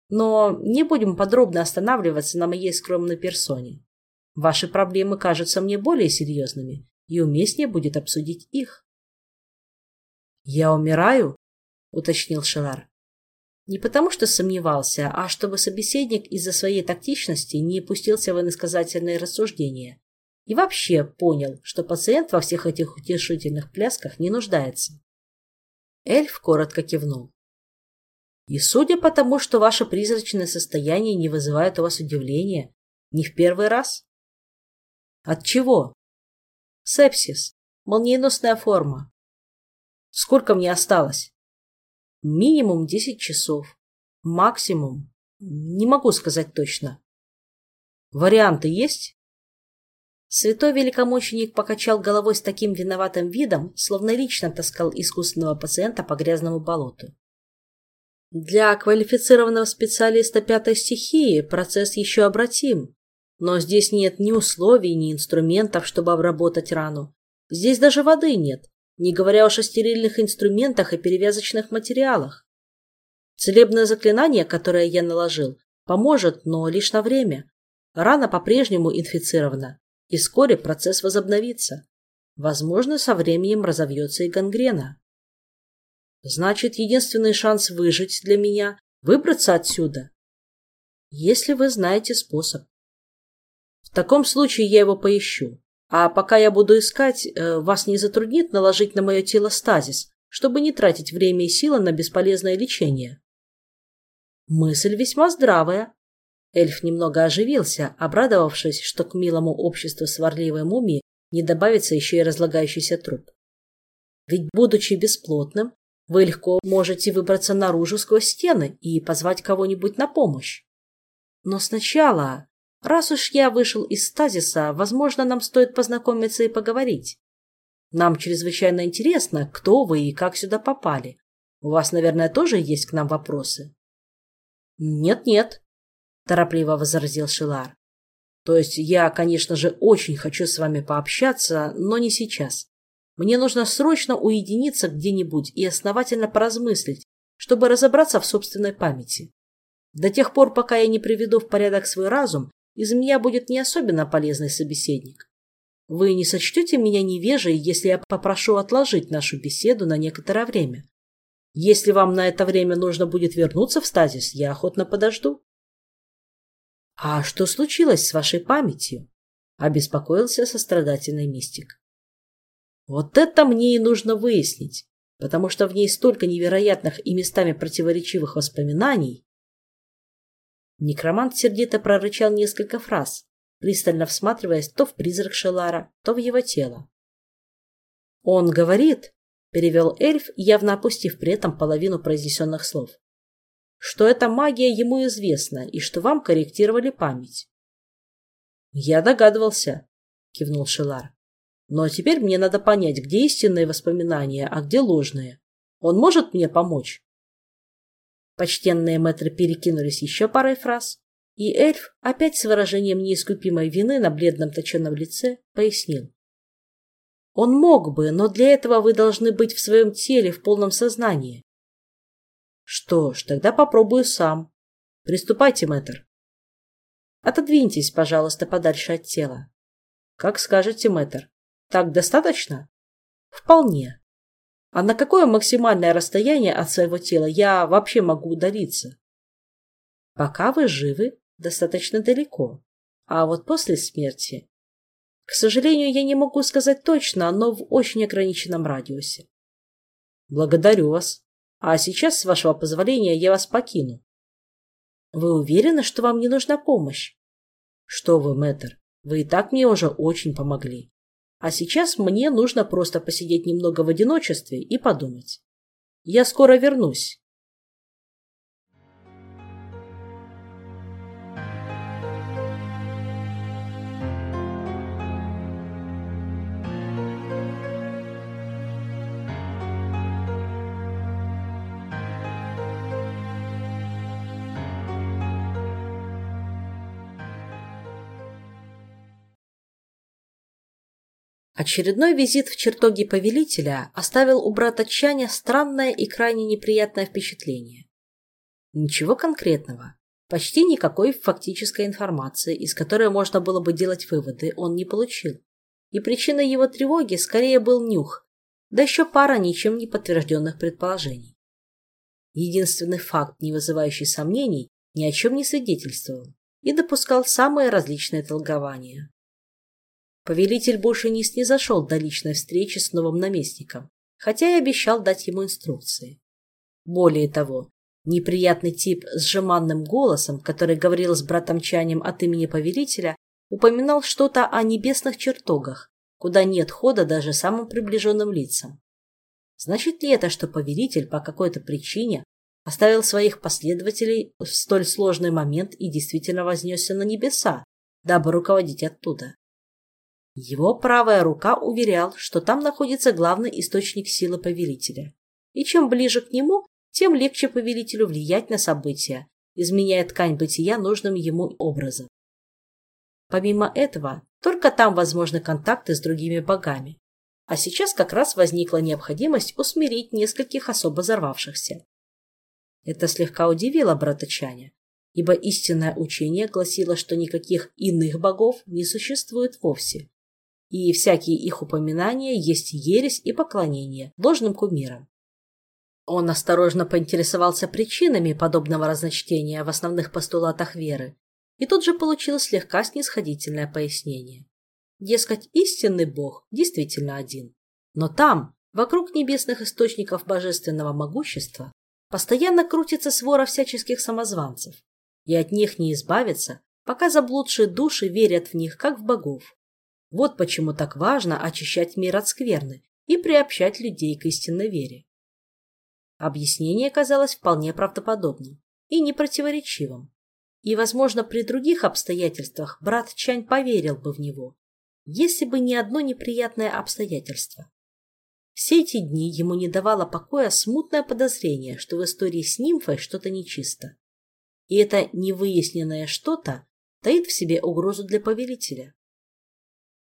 Но не будем подробно останавливаться на моей скромной персоне. Ваши проблемы кажутся мне более серьезными, и уместнее будет обсудить их. «Я умираю?» — уточнил Шелар. Не потому, что сомневался, а чтобы собеседник из-за своей тактичности не пустился в иносказательные рассуждения. И вообще понял, что пациент во всех этих утешительных плясках не нуждается. Эльф коротко кивнул. И судя по тому, что ваше призрачное состояние не вызывает у вас удивления, не в первый раз? От чего? Сепсис. Молниеносная форма. Сколько мне осталось? Минимум 10 часов. Максимум. Не могу сказать точно. Варианты есть? Святой великомученик покачал головой с таким виноватым видом, словно лично таскал искусственного пациента по грязному болоту. Для квалифицированного специалиста пятой стихии процесс еще обратим, но здесь нет ни условий, ни инструментов, чтобы обработать рану. Здесь даже воды нет, не говоря уж о стерильных инструментах и перевязочных материалах. Целебное заклинание, которое я наложил, поможет, но лишь на время. Рана по-прежнему инфицирована, и вскоре процесс возобновится. Возможно, со временем разовьется и гангрена. Значит, единственный шанс выжить для меня – выбраться отсюда. Если вы знаете способ. В таком случае я его поищу. А пока я буду искать, э, вас не затруднит наложить на мое тело стазис, чтобы не тратить время и силы на бесполезное лечение. Мысль весьма здравая. Эльф немного оживился, обрадовавшись, что к милому обществу сварливой мумии не добавится еще и разлагающийся труп. Ведь, будучи бесплотным, вы легко можете выбраться наружу сквозь стены и позвать кого-нибудь на помощь. Но сначала Раз уж я вышел из стазиса, возможно, нам стоит познакомиться и поговорить. Нам чрезвычайно интересно, кто вы и как сюда попали. У вас, наверное, тоже есть к нам вопросы? Нет-нет, торопливо возразил Шилар. То есть я, конечно же, очень хочу с вами пообщаться, но не сейчас. Мне нужно срочно уединиться где-нибудь и основательно поразмыслить, чтобы разобраться в собственной памяти. До тех пор, пока я не приведу в порядок свой разум, из меня будет не особенно полезный собеседник. Вы не сочтете меня невежей, если я попрошу отложить нашу беседу на некоторое время. Если вам на это время нужно будет вернуться в стазис, я охотно подожду. — А что случилось с вашей памятью? — обеспокоился сострадательный мистик. — Вот это мне и нужно выяснить, потому что в ней столько невероятных и местами противоречивых воспоминаний, Некромант сердито прорычал несколько фраз, пристально всматриваясь то в призрак Шелара, то в его тело. «Он говорит», — перевел эльф, явно опустив при этом половину произнесенных слов, «что эта магия ему известна и что вам корректировали память». «Я догадывался», — кивнул Шелар. «Но теперь мне надо понять, где истинные воспоминания, а где ложные. Он может мне помочь?» Почтенные мэтры перекинулись еще парой фраз, и эльф, опять с выражением неискупимой вины на бледном точенном лице, пояснил. Он мог бы, но для этого вы должны быть в своем теле в полном сознании. Что ж, тогда попробую сам. Приступайте, мэтр. Отодвиньтесь, пожалуйста, подальше от тела. Как скажете, мэтр. Так достаточно? Вполне. А на какое максимальное расстояние от своего тела я вообще могу удалиться? Пока вы живы, достаточно далеко. А вот после смерти... К сожалению, я не могу сказать точно, но в очень ограниченном радиусе. Благодарю вас. А сейчас, с вашего позволения, я вас покину. Вы уверены, что вам не нужна помощь? Что вы, мэтр, вы и так мне уже очень помогли. А сейчас мне нужно просто посидеть немного в одиночестве и подумать. Я скоро вернусь. Очередной визит в чертоги повелителя оставил у брата Чаня странное и крайне неприятное впечатление. Ничего конкретного, почти никакой фактической информации, из которой можно было бы делать выводы, он не получил. И причиной его тревоги скорее был нюх, да еще пара ничем не подтвержденных предположений. Единственный факт, не вызывающий сомнений, ни о чем не свидетельствовал и допускал самые различные толкования. Повелитель больше не снизошел до личной встречи с новым наместником, хотя и обещал дать ему инструкции. Более того, неприятный тип с жеманным голосом, который говорил с братом Чанем от имени повелителя, упоминал что-то о небесных чертогах, куда нет хода даже самым приближенным лицам. Значит ли это, что повелитель по какой-то причине оставил своих последователей в столь сложный момент и действительно вознесся на небеса, дабы руководить оттуда? Его правая рука уверял, что там находится главный источник силы повелителя. И чем ближе к нему, тем легче повелителю влиять на события, изменяя ткань бытия нужным ему образом. Помимо этого, только там возможны контакты с другими богами. А сейчас как раз возникла необходимость усмирить нескольких особо взорвавшихся. Это слегка удивило брата Чаня, ибо истинное учение гласило, что никаких иных богов не существует вовсе, и всякие их упоминания есть ересь и поклонение ложным кумирам. Он осторожно поинтересовался причинами подобного разночтения в основных постулатах веры и тут же получил слегка снисходительное пояснение. Дескать, истинный Бог действительно один. Но там, вокруг небесных источников божественного могущества, постоянно крутится свора всяческих самозванцев, и от них не избавиться, пока заблудшие души верят в них, как в богов. Вот почему так важно очищать мир от скверны и приобщать людей к истинной вере. Объяснение казалось вполне правдоподобным и непротиворечивым. И, возможно, при других обстоятельствах брат Чань поверил бы в него, если бы не одно неприятное обстоятельство. Все эти дни ему не давало покоя смутное подозрение, что в истории с нимфой что-то нечисто. И это невыясненное что-то таит в себе угрозу для повелителя.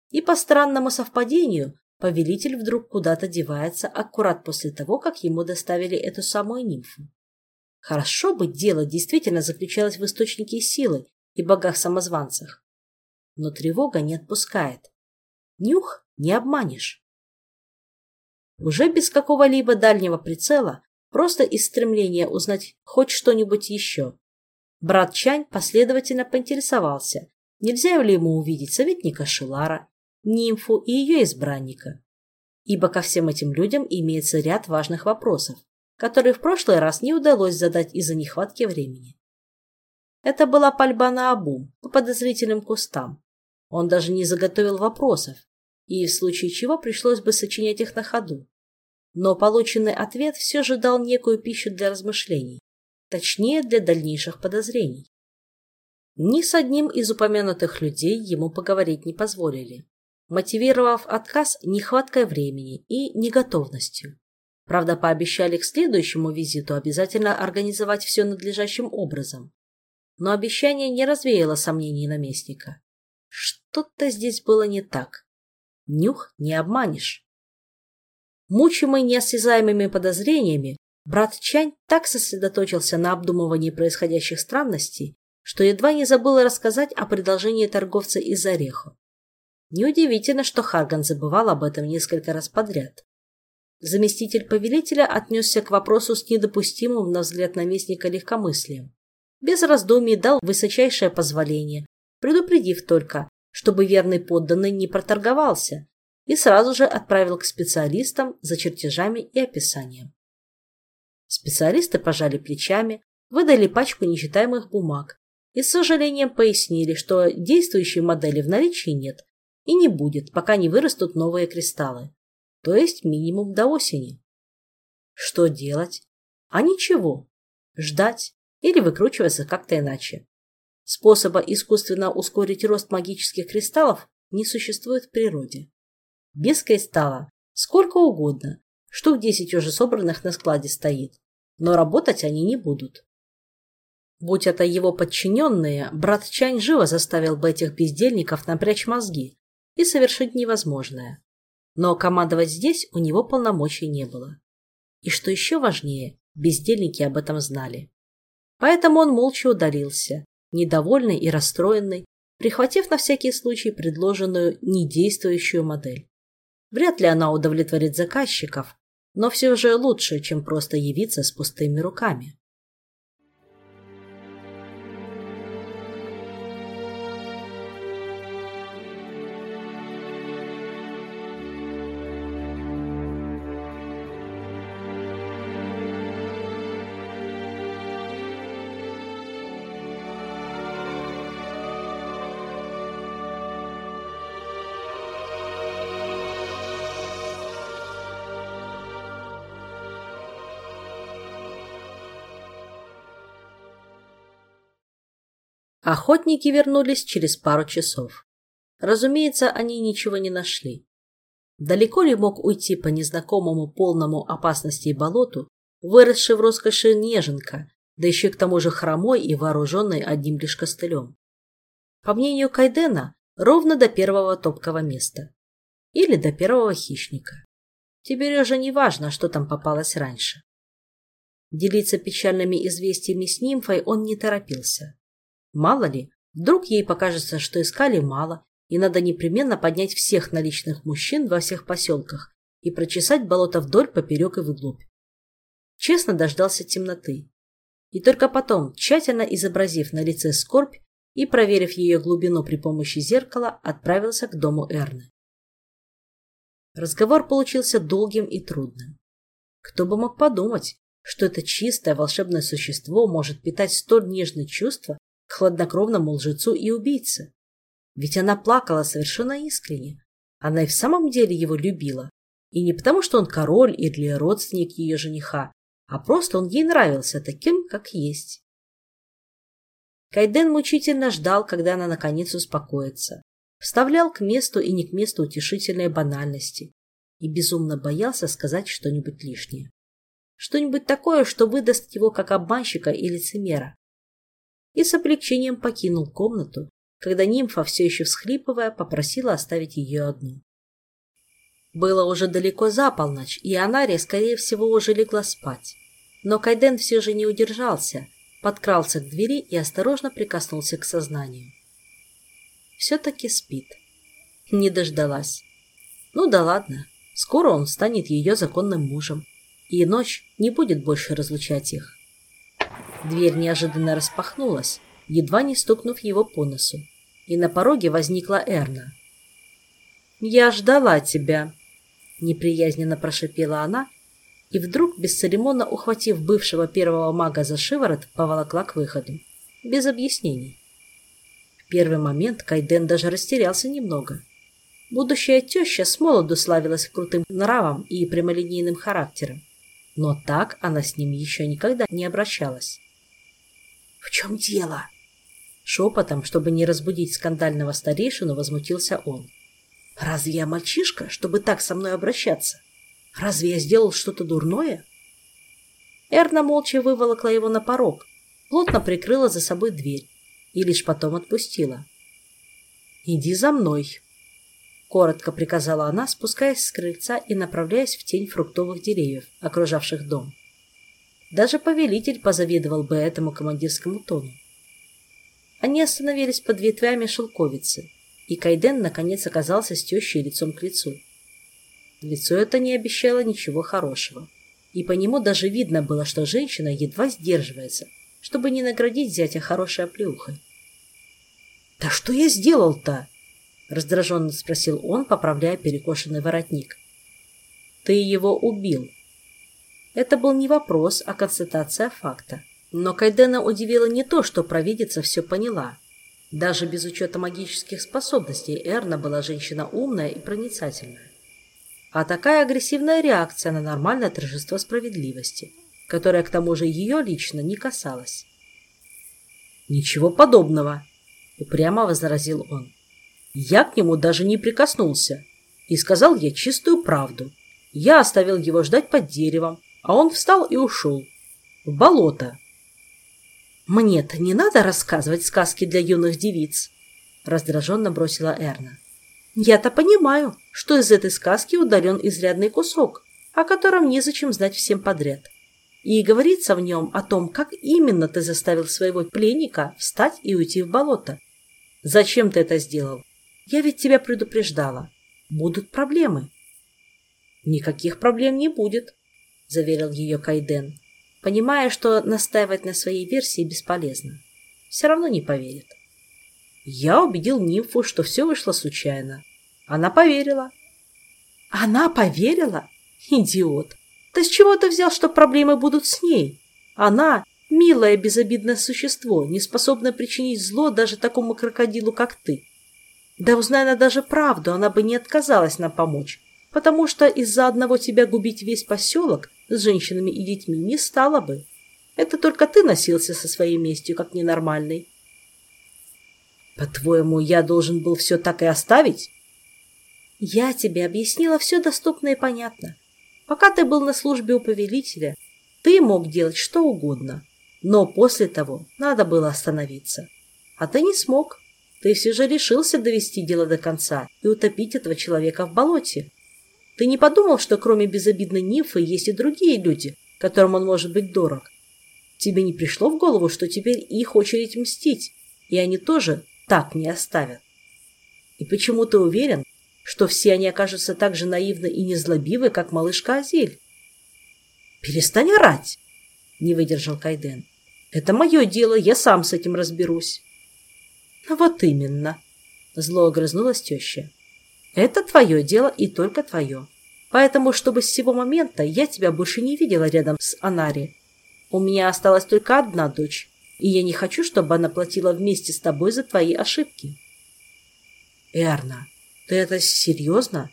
И по странному совпадению повелитель вдруг куда-то девается аккурат после того, как ему доставили эту самую нимфу. Хорошо бы дело действительно заключалось в источнике силы и богах-самозванцах. Но тревога не отпускает. Нюх не обманешь. Уже без какого-либо дальнего прицела, просто из стремления узнать хоть что-нибудь еще. Брат Чань последовательно поинтересовался, нельзя ли ему увидеть советника Шилара, нимфу и ее избранника. Ибо ко всем этим людям имеется ряд важных вопросов, которые в прошлый раз не удалось задать из-за нехватки времени. Это была пальба на обум, по подозрительным кустам. Он даже не заготовил вопросов, и в случае чего пришлось бы сочинять их на ходу. Но полученный ответ все же дал некую пищу для размышлений, точнее для дальнейших подозрений. Ни с одним из упомянутых людей ему поговорить не позволили, мотивировав отказ нехваткой времени и неготовностью. Правда, пообещали к следующему визиту обязательно организовать все надлежащим образом. Но обещание не развеяло сомнений наместника. Что-то здесь было не так. Нюх не обманешь. Мучимый неосязаемыми подозрениями, брат Чань так сосредоточился на обдумывании происходящих странностей, что едва не забыл рассказать о предложении торговца из ореха. Неудивительно, что Харган забывал об этом несколько раз подряд. Заместитель повелителя отнесся к вопросу с недопустимым, на взгляд наместника, легкомыслием. Без раздумий дал высочайшее позволение, предупредив только, чтобы верный подданный не проторговался, и сразу же отправил к специалистам за чертежами и описанием. Специалисты пожали плечами, выдали пачку нечитаемых бумаг и с сожалением пояснили, что действующей модели в наличии нет и не будет, пока не вырастут новые кристаллы, то есть минимум до осени. Что делать? А ничего. Ждать или выкручиваться как-то иначе. Способа искусственно ускорить рост магических кристаллов не существует в природе. Без кристалла сколько угодно, штук 10 уже собранных на складе стоит, но работать они не будут. Будь это его подчиненные, брат Чань живо заставил бы этих бездельников напрячь мозги и совершить невозможное. Но командовать здесь у него полномочий не было. И что еще важнее, бездельники об этом знали. Поэтому он молча удалился, недовольный и расстроенный, прихватив на всякий случай предложенную недействующую модель. Вряд ли она удовлетворит заказчиков, но все же лучше, чем просто явиться с пустыми руками. Охотники вернулись через пару часов. Разумеется, они ничего не нашли. Далеко ли мог уйти по незнакомому полному опасности болоту, выросший в роскоши неженка, да еще к тому же хромой и вооруженный одним лишь костылем? По мнению Кайдена, ровно до первого топкого места. или до первого хищника. Теперь уже не важно, что там попалось раньше. Делиться печальными известиями с нимфой он не торопился. Мало ли, вдруг ей покажется, что искали мало, и надо непременно поднять всех наличных мужчин во всех поселках и прочесать болото вдоль, поперек и вглубь. Честно дождался темноты. И только потом, тщательно изобразив на лице скорбь и проверив ее глубину при помощи зеркала, отправился к дому Эрны. Разговор получился долгим и трудным. Кто бы мог подумать, что это чистое волшебное существо может питать столь нежные чувства к хладнокровному лжецу и убийце. Ведь она плакала совершенно искренне. Она и в самом деле его любила. И не потому, что он король или родственник ее жениха, а просто он ей нравился таким, как есть. Кайден мучительно ждал, когда она наконец успокоится. Вставлял к месту и не к месту утешительные банальности. И безумно боялся сказать что-нибудь лишнее. Что-нибудь такое, что выдаст его как обманщика и лицемера. И с облегчением покинул комнату, когда нимфа, все еще всхлипывая, попросила оставить ее одну. Было уже далеко за полночь, и Анария, скорее всего, уже легла спать. Но Кайден все же не удержался, подкрался к двери и осторожно прикоснулся к сознанию. Все-таки спит. Не дождалась. Ну да ладно, скоро он станет ее законным мужем, и ночь не будет больше разлучать их. Дверь неожиданно распахнулась, едва не стукнув его по носу, и на пороге возникла Эрна. «Я ждала тебя», — неприязненно прошипела она, и вдруг, бесцеремонно ухватив бывшего первого мага за шиворот, поволокла к выходу. Без объяснений. В первый момент Кайден даже растерялся немного. Будущая теща с молоду славилась крутым нравом и прямолинейным характером, но так она с ним еще никогда не обращалась. «В чем дело?» Шепотом, чтобы не разбудить скандального старейшину, возмутился он. «Разве я мальчишка, чтобы так со мной обращаться? Разве я сделал что-то дурное?» Эрна молча выволокла его на порог, плотно прикрыла за собой дверь и лишь потом отпустила. «Иди за мной», — коротко приказала она, спускаясь с крыльца и направляясь в тень фруктовых деревьев, окружавших дом. Даже повелитель позавидовал бы этому командирскому тону. Они остановились под ветвями шелковицы, и Кайден наконец оказался с тещей лицом к лицу. Лицо это не обещало ничего хорошего, и по нему даже видно было, что женщина едва сдерживается, чтобы не наградить зятя хорошей оплеухой. «Да что я сделал-то?» — раздраженно спросил он, поправляя перекошенный воротник. «Ты его убил». Это был не вопрос, а констатация факта. Но Кайдена удивило не то, что провидица все поняла. Даже без учета магических способностей Эрна была женщина умная и проницательная. А такая агрессивная реакция на нормальное торжество справедливости, которое к тому же ее лично не касалось. «Ничего подобного», — упрямо возразил он. «Я к нему даже не прикоснулся. И сказал я чистую правду. Я оставил его ждать под деревом, а он встал и ушел. В болото. «Мне-то не надо рассказывать сказки для юных девиц», — раздраженно бросила Эрна. «Я-то понимаю, что из этой сказки удален изрядный кусок, о котором незачем знать всем подряд. И говорится в нем о том, как именно ты заставил своего пленника встать и уйти в болото. Зачем ты это сделал? Я ведь тебя предупреждала. Будут проблемы». «Никаких проблем не будет», — заверил ее Кайден понимая, что настаивать на своей версии бесполезно. Все равно не поверит. Я убедил нимфу, что все вышло случайно. Она поверила. Она поверила? Идиот! Ты с чего ты взял, что проблемы будут с ней? Она — милое безобидное существо, не способное причинить зло даже такому крокодилу, как ты. Да узнай она даже правду, она бы не отказалась нам помочь, потому что из-за одного тебя губить весь поселок с женщинами и детьми не стало бы. Это только ты носился со своей местью, как ненормальный. По-твоему, я должен был все так и оставить? Я тебе объяснила все доступно и понятно. Пока ты был на службе у повелителя, ты мог делать что угодно. Но после того надо было остановиться. А ты не смог. ты все же решился довести дело до конца и утопить этого человека в болоте. Ты не подумал, что кроме безобидной нимфы есть и другие люди, которым он может быть дорог? Тебе не пришло в голову, что теперь их очередь мстить, и они тоже так не оставят? И почему ты уверен, что все они окажутся так же наивны и незлобивы, как малышка Азель? «Перестань орать!» — не выдержал Кайден. «Это мое дело, я сам с этим разберусь». «Вот именно», — зло огрызнулась теща. «Это твое дело и только твое. Поэтому, чтобы с сего момента я тебя больше не видела рядом с Анари. У меня осталась только одна дочь, и я не хочу, чтобы она платила вместе с тобой за твои ошибки». «Эрна, ты это серьезно?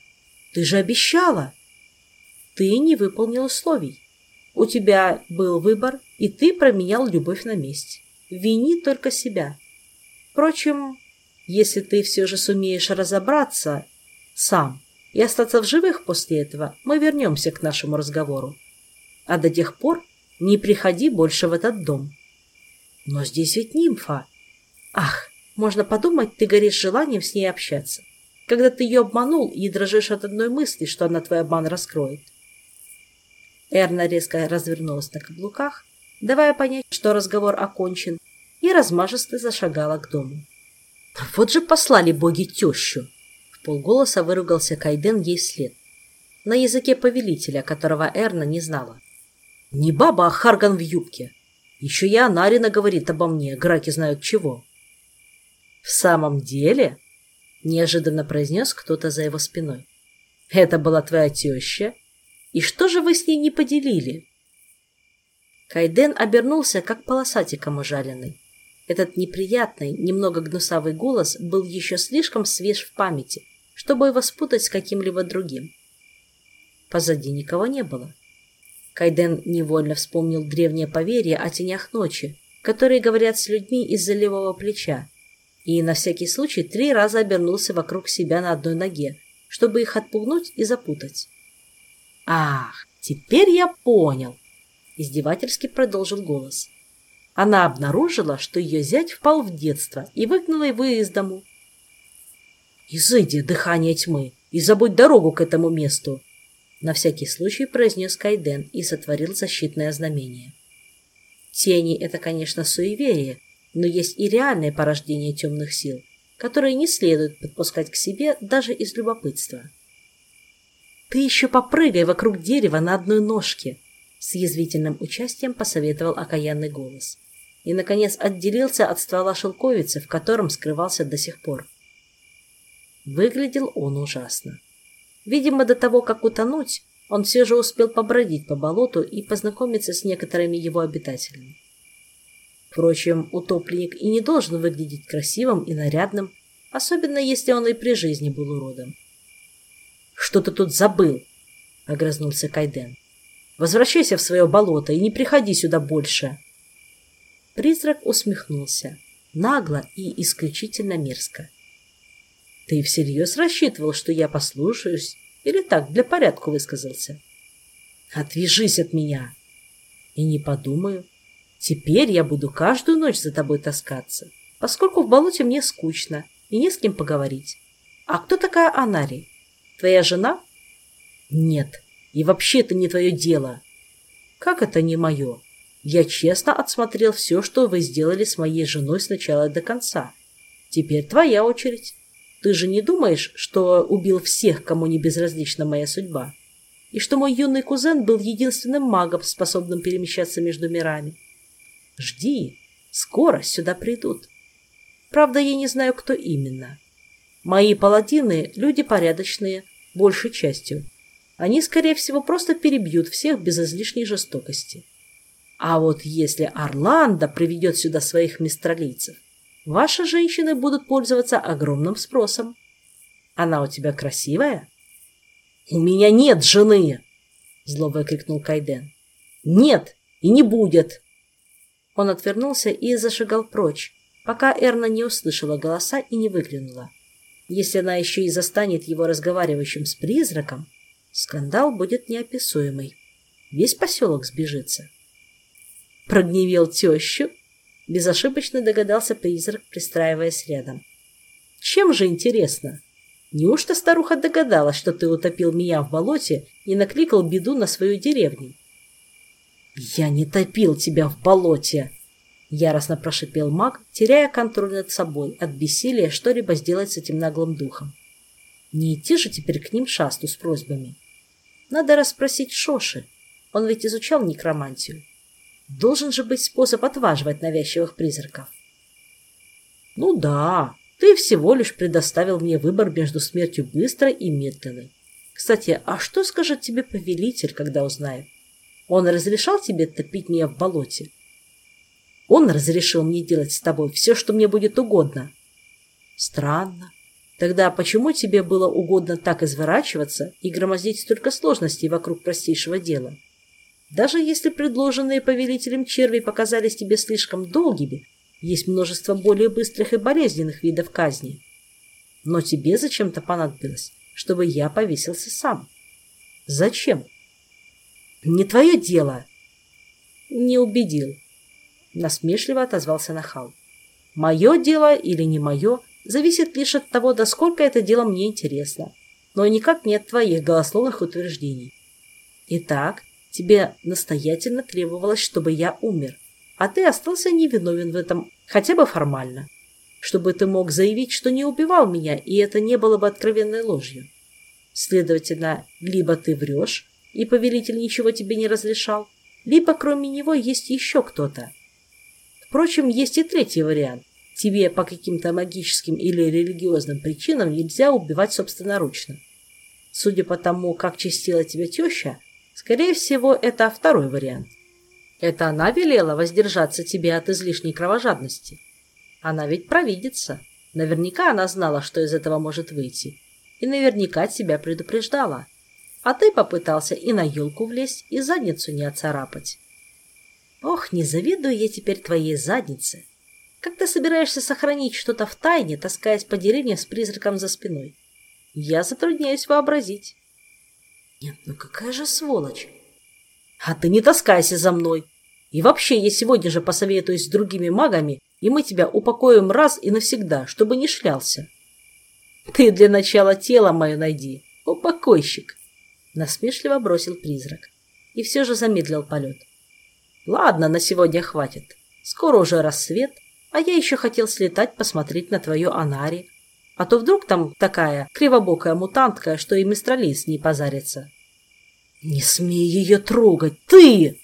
Ты же обещала!» «Ты не выполнил условий. У тебя был выбор, и ты променял любовь на месть. Вини только себя. Впрочем, если ты все же сумеешь разобраться сам и остаться в живых после этого, мы вернемся к нашему разговору. А до тех пор не приходи больше в этот дом. Но здесь ведь нимфа. Ах, можно подумать, ты горишь желанием с ней общаться. Когда ты ее обманул и дрожишь от одной мысли, что она твой обман раскроет. Эрна резко развернулась на каблуках, давая понять, что разговор окончен, и размашисто зашагала к дому. «Вот же послали боги тещу!» Полголоса выругался Кайден ей вслед. На языке повелителя, которого Эрна не знала. «Не баба, а Харган в юбке. Еще и Анарина говорит обо мне, граки знают чего». «В самом деле?» — неожиданно произнес кто-то за его спиной. «Это была твоя теща?» И что же вы с ней не поделили? Кайден обернулся, как полосатиком ужаленный. Этот неприятный, немного гнусавый голос был еще слишком свеж в памяти, чтобы его спутать с каким-либо другим. Позади никого не было. Кайден невольно вспомнил древнее поверье о тенях ночи, которые говорят с людьми из-за левого плеча, и на всякий случай три раза обернулся вокруг себя на одной ноге, чтобы их отпугнуть и запутать. «Ах, теперь я понял!» — издевательски продолжил голос. Она обнаружила, что ее зять впал в детство и выгнала его из дому. «Изыди, дыхание тьмы, и забудь дорогу к этому месту!» На всякий случай произнес Кайден и сотворил защитное знамение. Тени — это, конечно, суеверие, но есть и реальное порождение темных сил, которые не следует подпускать к себе даже из любопытства. «Ты еще попрыгай вокруг дерева на одной ножке!» С язвительным участием посоветовал окаянный голос. И, наконец, отделился от ствола шелковицы, в котором скрывался до сих пор. Выглядел он ужасно. Видимо, до того, как утонуть, он все же успел побродить по болоту и познакомиться с некоторыми его обитателями. Впрочем, утопленник и не должен выглядеть красивым и нарядным, особенно если он и при жизни был уродом. «Что ты тут забыл?» — огрызнулся Кайден. «Возвращайся в свое болото и не приходи сюда больше!» Призрак усмехнулся, нагло и исключительно мерзко. «Ты всерьез рассчитывал, что я послушаюсь? Или так, для порядка высказался?» «Отвяжись от меня!» «И не подумаю. Теперь я буду каждую ночь за тобой таскаться, поскольку в болоте мне скучно и не с кем поговорить. А кто такая Анари?» Твоя жена? Нет. И вообще это не твое дело. Как это не мое? Я честно отсмотрел все, что вы сделали с моей женой с начала до конца. Теперь твоя очередь. Ты же не думаешь, что убил всех, кому не безразлична моя судьба? И что мой юный кузен был единственным магом, способным перемещаться между мирами? Жди, скоро сюда придут. Правда, я не знаю, кто именно. Мои паладины – люди порядочные, большей частью. Они, скорее всего, просто перебьют всех без излишней жестокости. А вот если Орландо приведет сюда своих мистралийцев, ваши женщины будут пользоваться огромным спросом. Она у тебя красивая? — У меня нет жены! — зло выкрикнул Кайден. — Нет и не будет! Он отвернулся и зашагал прочь, пока Эрна не услышала голоса и не выглянула. Если она еще и застанет его разговаривающим с призраком, скандал будет неописуемый. Весь поселок сбежится. Прогневел тещу, безошибочно догадался призрак, пристраиваясь рядом. Чем же интересно? Неужто старуха догадалась, что ты утопил меня в болоте и накликал беду на свою деревню? «Я не топил тебя в болоте!» Яростно прошипел маг, теряя контроль над собой от бессилия что-либо сделать с этим наглым духом. Не идти же теперь к ним шасту с просьбами. Надо расспросить Шоши. Он ведь изучал некромантию. Должен же быть способ отваживать навязчивых призраков. Ну да, ты всего лишь предоставил мне выбор между смертью быстрой и медленной. Кстати, а что скажет тебе повелитель, когда узнает? Он разрешал тебе топить меня в болоте? Он разрешил мне делать с тобой все, что мне будет угодно. Странно. Тогда почему тебе было угодно так изворачиваться и громоздить столько сложностей вокруг простейшего дела? Даже если предложенные повелителем черви показались тебе слишком долгими, есть множество более быстрых и болезненных видов казни. Но тебе зачем-то понадобилось, чтобы я повесился сам. Зачем? Не твое дело. Не убедил. Насмешливо отозвался Нахал. Мое дело или не мое – зависит лишь от того, насколько это дело мне интересно, но никак не от твоих голословных утверждений. Итак, тебе настоятельно требовалось, чтобы я умер, а ты остался невиновен в этом, хотя бы формально, чтобы ты мог заявить, что не убивал меня, и это не было бы откровенной ложью. Следовательно, либо ты врешь, и повелитель ничего тебе не разрешал, либо кроме него есть еще кто-то. Впрочем, есть и третий вариант – тебе по каким-то магическим или религиозным причинам нельзя убивать собственноручно. Судя по тому, как чистила тебя теща, скорее всего, это второй вариант. Это она велела воздержаться тебе от излишней кровожадности. Она ведь провидится. Наверняка она знала, что из этого может выйти. И наверняка тебя предупреждала. А ты попытался и на елку влезть, и задницу не оцарапать. Ох, не завидую я теперь твоей заднице. Как ты собираешься сохранить что-то в тайне, таскаясь по деревне с призраком за спиной? Я затрудняюсь вообразить. Нет, ну какая же сволочь. А ты не таскайся за мной. И вообще, я сегодня же посоветуюсь с другими магами, и мы тебя упокоим раз и навсегда, чтобы не шлялся. Ты для начала тело мое найди, упокойщик. Насмешливо бросил призрак. И все же замедлил полет. Ладно, на сегодня хватит. Скоро уже рассвет, а я еще хотел слетать посмотреть на твою Анари. А то вдруг там такая кривобокая мутантка, что и мистралис не позарится. «Не смей ее трогать! Ты!»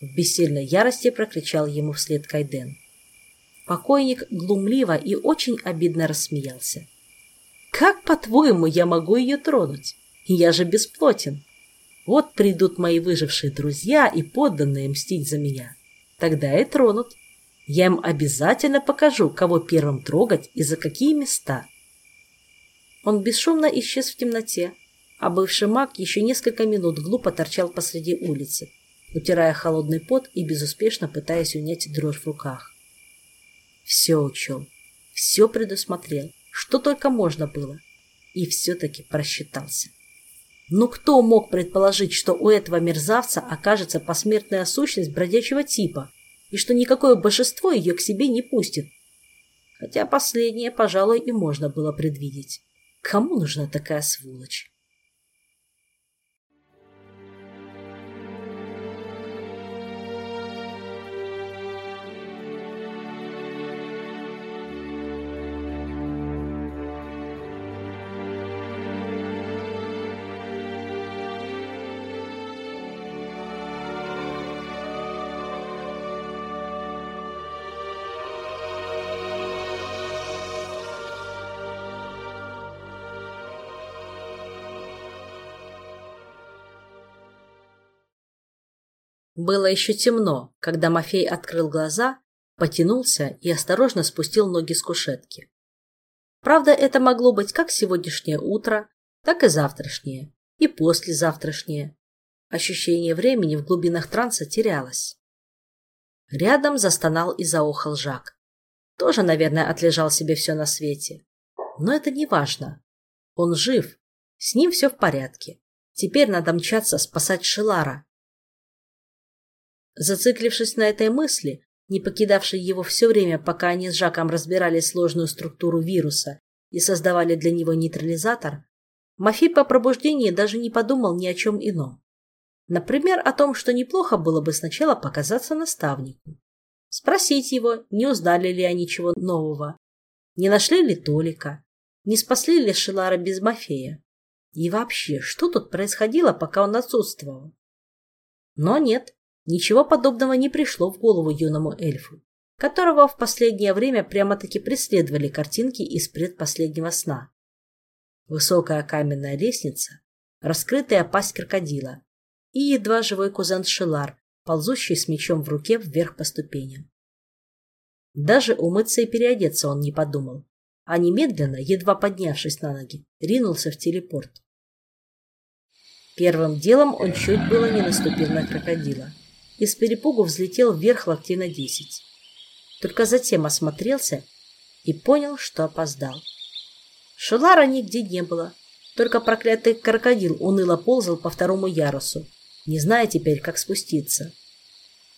В бессильной ярости прокричал ему вслед Кайден. Покойник глумливо и очень обидно рассмеялся. «Как, по-твоему, я могу ее тронуть? Я же бесплотен. Вот придут мои выжившие друзья и подданные мстить за меня. Тогда и тронут. Я им обязательно покажу, кого первым трогать и за какие места. Он бесшумно исчез в темноте, а бывший маг еще несколько минут глупо торчал посреди улицы, утирая холодный пот и безуспешно пытаясь унять дрожь в руках. Все учел, все предусмотрел, что только можно было, и все-таки просчитался. Но кто мог предположить, что у этого мерзавца окажется посмертная сущность бродячего типа, и что никакое божество ее к себе не пустит. Хотя последнее, пожалуй, и можно было предвидеть. Кому нужна такая сволочь? Было еще темно, когда Мафей открыл глаза, потянулся и осторожно спустил ноги с кушетки. Правда, это могло быть как сегодняшнее утро, так и завтрашнее, и послезавтрашнее. Ощущение времени в глубинах транса терялось. Рядом застонал и заохал Жак. Тоже, наверное, отлежал себе все на свете. Но это не важно. Он жив, с ним все в порядке. Теперь надо мчаться спасать Шилара, Зациклившись на этой мысли, не покидавшей его все время, пока они с Жаком разбирали сложную структуру вируса и создавали для него нейтрализатор, Мафей по пробуждении даже не подумал ни о чем ином. Например, о том, что неплохо было бы сначала показаться наставнику. Спросить его, не узнали ли они чего нового, не нашли ли Толика, не спасли ли Шилара без Мафея. И вообще, что тут происходило, пока он отсутствовал? Но нет, ничего подобного не пришло в голову юному эльфу, которого в последнее время прямо-таки преследовали картинки из предпоследнего сна. Высокая каменная лестница, раскрытая пасть крокодила и едва живой кузен Шилар, ползущий с мечом в руке вверх по ступеням. Даже умыться и переодеться он не подумал, а немедленно, едва поднявшись на ноги, ринулся в телепорт. Первым делом он чуть было не наступил на крокодила и с перепугу взлетел вверх локтей на десять. Только затем осмотрелся и понял, что опоздал. Шелара нигде не было, только проклятый крокодил уныло ползал по второму ярусу, не зная теперь, как спуститься.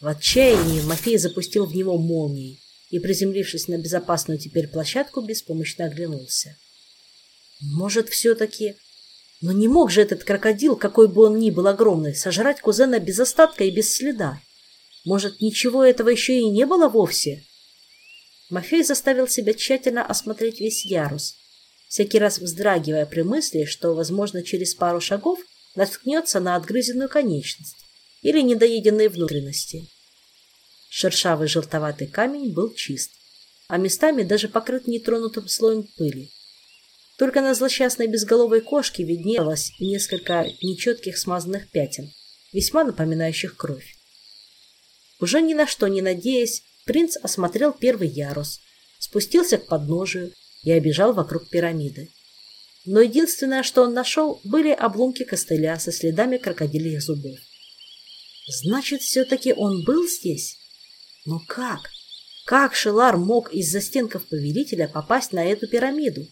В отчаянии Мафей запустил в него молнией и, приземлившись на безопасную теперь площадку, беспомощно оглянулся. Может, все-таки но не мог же этот крокодил, какой бы он ни был огромный, сожрать кузена без остатка и без следа. Может, ничего этого еще и не было вовсе? Мафей заставил себя тщательно осмотреть весь ярус, всякий раз вздрагивая при мысли, что, возможно, через пару шагов наткнется на отгрызенную конечность или недоеденные внутренности. Шершавый желтоватый камень был чист, а местами даже покрыт нетронутым слоем пыли. Только на злосчастной безголовой кошке виднелось несколько нечетких смазанных пятен, весьма напоминающих кровь. Уже ни на что не надеясь, принц осмотрел первый ярус, спустился к подножию и обежал вокруг пирамиды. Но единственное, что он нашел, были обломки костыля со следами крокодильих зубов. Значит, все-таки он был здесь? Но как? Как Шелар мог из застенков повелителя попасть на эту пирамиду?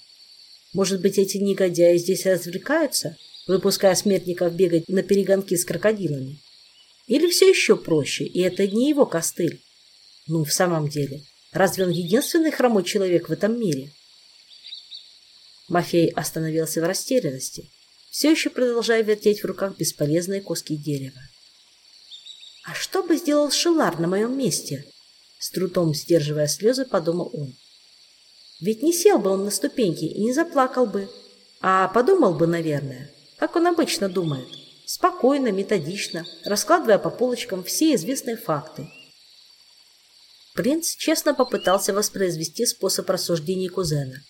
Может быть, эти негодяи здесь развлекаются, выпуская смертников бегать на перегонки с крокодилами? Или все еще проще, и это не его костыль? Ну, в самом деле, разве он единственный хромой человек в этом мире? Мафей остановился в растерянности, все еще продолжая вертеть в руках бесполезные куски дерева. «А что бы сделал Шелар на моем месте?» С трудом сдерживая слезы, подумал он. Ведь не сел бы он на ступеньки и не заплакал бы, а подумал бы, наверное, как он обычно думает, спокойно, методично, раскладывая по полочкам все известные факты. Принц честно попытался воспроизвести способ рассуждений кузена,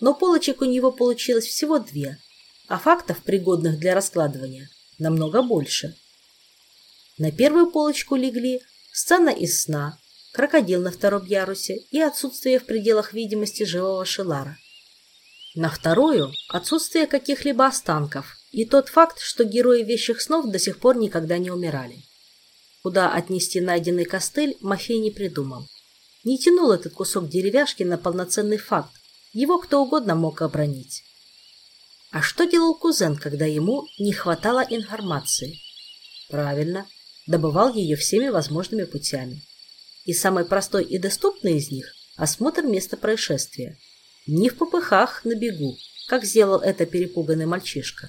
но полочек у него получилось всего две, а фактов, пригодных для раскладывания, намного больше. На первую полочку легли сцена из сна, крокодил на втором ярусе и отсутствие в пределах видимости живого шелара. На вторую – отсутствие каких-либо останков и тот факт, что герои вещих снов до сих пор никогда не умирали. Куда отнести найденный костыль, Мафей не придумал. Не тянул этот кусок деревяшки на полноценный факт, его кто угодно мог обронить. А что делал кузен, когда ему не хватало информации? Правильно, добывал ее всеми возможными путями и самый простой и доступный из них – осмотр места происшествия. Не в попыхах на бегу, как сделал это перепуганный мальчишка,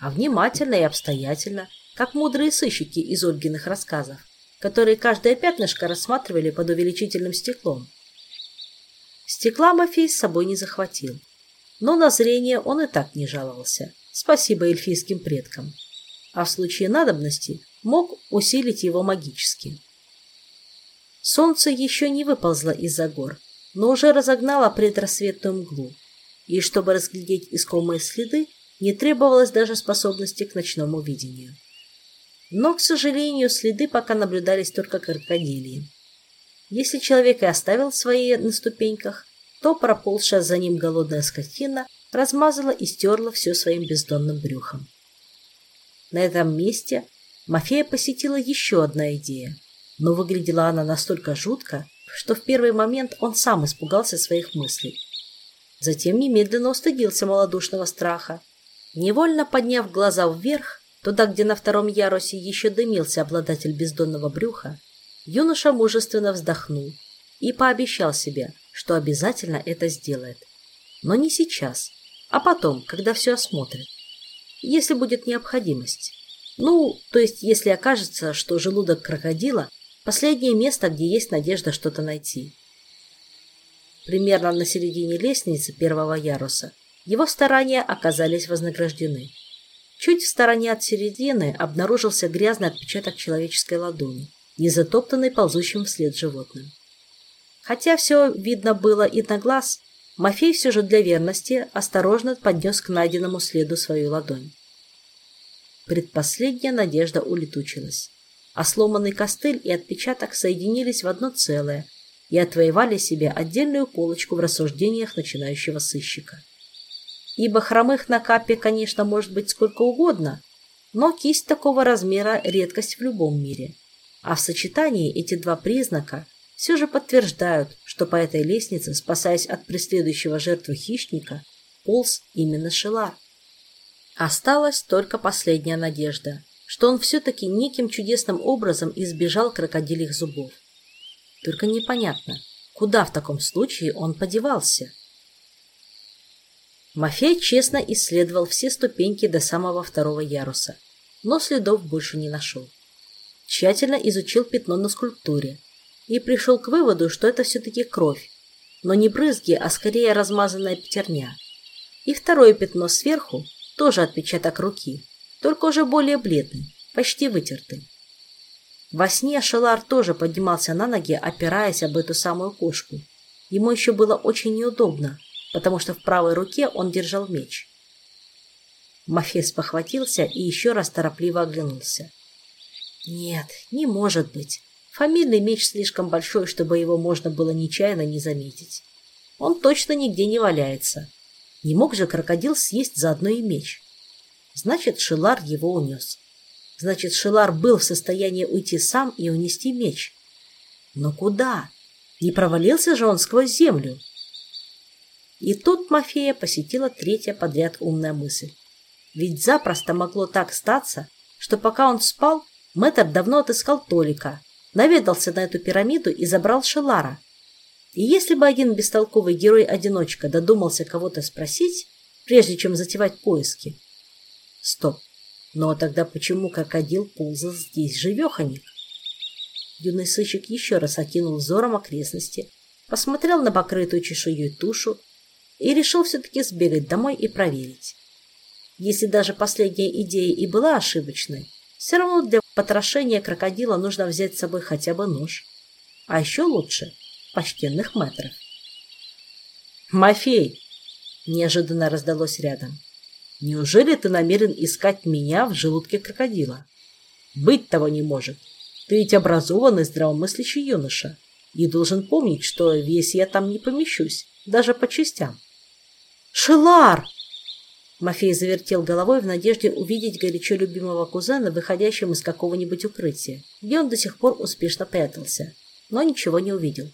а внимательно и обстоятельно, как мудрые сыщики из Ольгиных рассказов, которые каждое пятнышко рассматривали под увеличительным стеклом. Стекла Мафей с собой не захватил, но на зрение он и так не жаловался, спасибо эльфийским предкам, а в случае надобности мог усилить его магически. Солнце еще не выползло из-за гор, но уже разогнало предрассветную мглу, и чтобы разглядеть искомые следы, не требовалось даже способности к ночному видению. Но, к сожалению, следы пока наблюдались только крокодилии. Если человек и оставил свои на ступеньках, то проползшая за ним голодная скотина размазала и стерла все своим бездонным брюхом. На этом месте Мафея посетила еще одна идея но выглядела она настолько жутко, что в первый момент он сам испугался своих мыслей. Затем немедленно устыдился малодушного страха. Невольно подняв глаза вверх, туда, где на втором ярусе еще дымился обладатель бездонного брюха, юноша мужественно вздохнул и пообещал себе, что обязательно это сделает. Но не сейчас, а потом, когда все осмотрят. Если будет необходимость. Ну, то есть, если окажется, что желудок крокодила – последнее место, где есть надежда что-то найти. Примерно на середине лестницы первого яруса его старания оказались вознаграждены. Чуть в стороне от середины обнаружился грязный отпечаток человеческой ладони, не затоптанный ползущим вслед животным. Хотя все видно было и на глаз, Мафей все же для верности осторожно поднес к найденному следу свою ладонь. Предпоследняя надежда улетучилась, а сломанный костыль и отпечаток соединились в одно целое и отвоевали себе отдельную полочку в рассуждениях начинающего сыщика. Ибо хромых на капе, конечно, может быть сколько угодно, но кисть такого размера – редкость в любом мире. А в сочетании эти два признака все же подтверждают, что по этой лестнице, спасаясь от преследующего жертву хищника, полз именно Шелар. Осталась только последняя надежда, что он все-таки неким чудесным образом избежал крокодилих зубов. Только непонятно, куда в таком случае он подевался. Мафей честно исследовал все ступеньки до самого второго яруса, но следов больше не нашел. Тщательно изучил пятно на скульптуре и пришел к выводу, что это все-таки кровь, но не брызги, а скорее размазанная пятерня. И второе пятно сверху тоже отпечаток руки, только уже более бледный, почти вытертый. Во сне Шелар тоже поднимался на ноги, опираясь об эту самую кошку. Ему еще было очень неудобно, потому что в правой руке он держал меч. Мафес похватился и еще раз торопливо оглянулся. Нет, не может быть. Фамильный меч слишком большой, чтобы его можно было нечаянно не заметить. Он точно нигде не валяется. Не мог же крокодил съесть заодно и меч. Значит, Шилар его унес. Значит, Шилар был в состоянии уйти сам и унести меч. Но куда? Не провалился же он сквозь землю? И тут Мафея посетила третья подряд умная мысль. Ведь запросто могло так статься, что пока он спал, мэтр давно отыскал Толика, наведался на эту пирамиду и забрал Шелара. И если бы один бестолковый герой-одиночка додумался кого-то спросить, прежде чем затевать поиски... Стоп. Но тогда почему крокодил ползал здесь живеханик? Юный сыщик еще раз окинул взором окрестности, посмотрел на покрытую чешуей тушу и решил все-таки сбегать домой и проверить. Если даже последняя идея и была ошибочной, все равно для потрошения крокодила нужно взять с собой хотя бы нож. А еще лучше почтенных метров. «Мафей!» – неожиданно раздалось рядом. «Неужели ты намерен искать меня в желудке крокодила? Быть того не может. Ты ведь образованный здравомыслящий юноша и должен помнить, что весь я там не помещусь, даже по частям». «Шелар!» Мафей завертел головой в надежде увидеть горячо любимого кузена, выходящим из какого-нибудь укрытия, где он до сих пор успешно прятался, но ничего не увидел.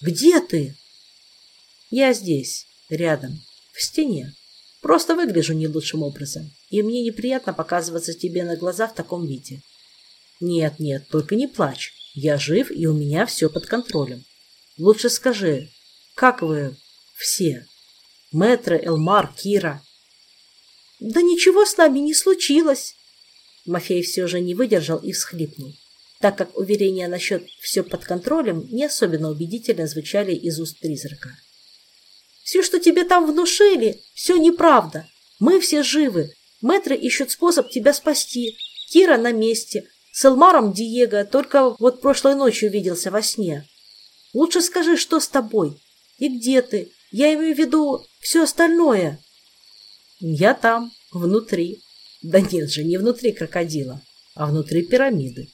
Где ты? Я здесь, рядом, в стене. Просто выгляжу не лучшим образом, и мне неприятно показываться тебе на глаза в таком виде. Нет, нет, только не плачь. Я жив, и у меня все под контролем. Лучше скажи, как вы все? Мэтра, Элмар, Кира. Да ничего с нами не случилось. Мафей все же не выдержал и всхлипнул так как уверения насчет «все под контролем» не особенно убедительно звучали из уст призрака. «Все, что тебе там внушили, все неправда. Мы все живы. Мэтры ищут способ тебя спасти. Кира на месте. С Элмаром Диего только вот прошлой ночью виделся во сне. Лучше скажи, что с тобой? И где ты? Я имею в виду все остальное». «Я там, внутри». Да нет же, не внутри крокодила, а внутри пирамиды.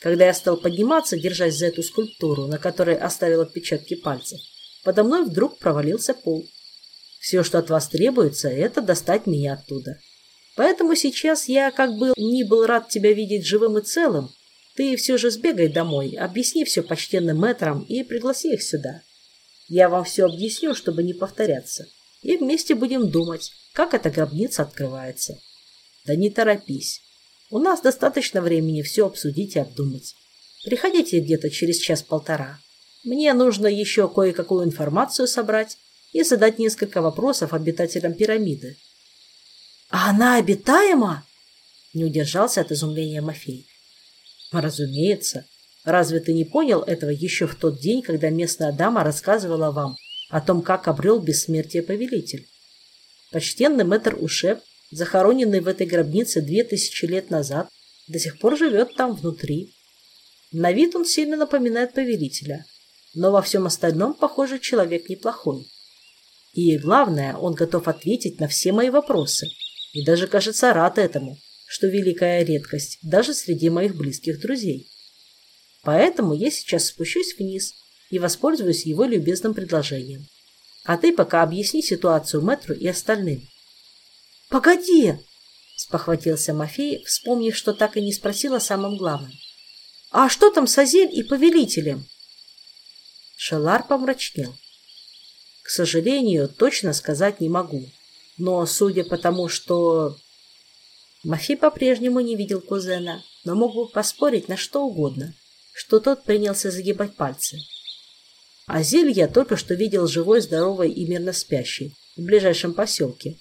Когда я стал подниматься, держась за эту скульптуру, на которой оставил отпечатки пальцев, подо мной вдруг провалился пол. Все, что от вас требуется, это достать меня оттуда. Поэтому сейчас я, как бы ни был рад тебя видеть живым и целым, ты все же сбегай домой, объясни все почтенным мэтрам и пригласи их сюда. Я вам все объясню, чтобы не повторяться. И вместе будем думать, как эта гробница открывается. Да не торопись. У нас достаточно времени все обсудить и обдумать. Приходите где-то через час-полтора. Мне нужно еще кое-какую информацию собрать, и задать несколько вопросов обитателям пирамиды. «А она обитаема?» — не удержался от изумления Мафей. «Разумеется. Разве ты не понял этого еще в тот день, когда местная дама рассказывала вам о том, как обрел бессмертие повелитель? Почтенный мэтр Ушеп, захороненный в этой гробнице две тысячи лет назад, до сих пор живет там внутри. На вид он сильно напоминает повелителя, но во всем остальном, похоже, человек неплохой. И главное, он готов ответить на все мои вопросы, и даже, кажется, рад этому, что великая редкость даже среди моих близких друзей. Поэтому я сейчас спущусь вниз и воспользуюсь его любезным предложением. А ты пока объясни ситуацию мэтру и остальным. «Погоди!» – спохватился Мафей, вспомнив, что так и не спросил о самом главном. «А что там с Азель и повелителем?» Шелар помрачнел. «К сожалению, точно сказать не могу. Но судя по тому, что...» Мафей по-прежнему не видел кузена, но мог бы поспорить на что угодно – что тот принялся загибать пальцы. А зелье только что видел живой, здоровой и мирно спящей в ближайшем поселке.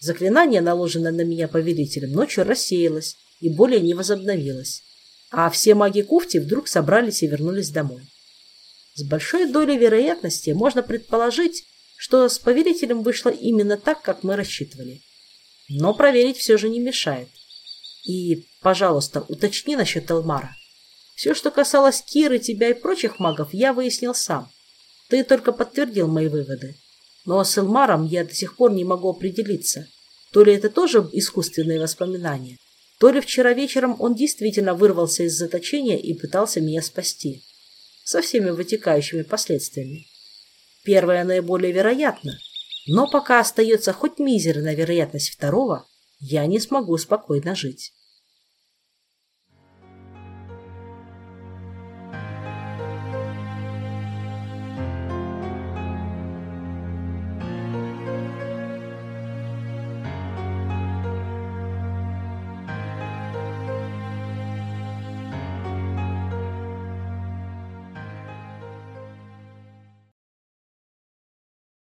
Заклинание, наложенное на меня повелителем, ночью рассеялось и более не возобновилось. А все маги Куфти вдруг собрались и вернулись домой. С большой долей вероятности можно предположить, что с повелителем вышло именно так, как мы рассчитывали. Но проверить все же не мешает. И, пожалуйста, уточни насчет Элмара. Все, что касалось Киры, тебя и прочих магов, я выяснил сам. Ты только подтвердил мои выводы. Но с Элмаром я до сих пор не могу определиться. То ли это тоже искусственные воспоминания, то ли вчера вечером он действительно вырвался из заточения и пытался меня спасти. Со всеми вытекающими последствиями. Первое наиболее вероятно. Но пока остается хоть мизерная вероятность второго, я не смогу спокойно жить.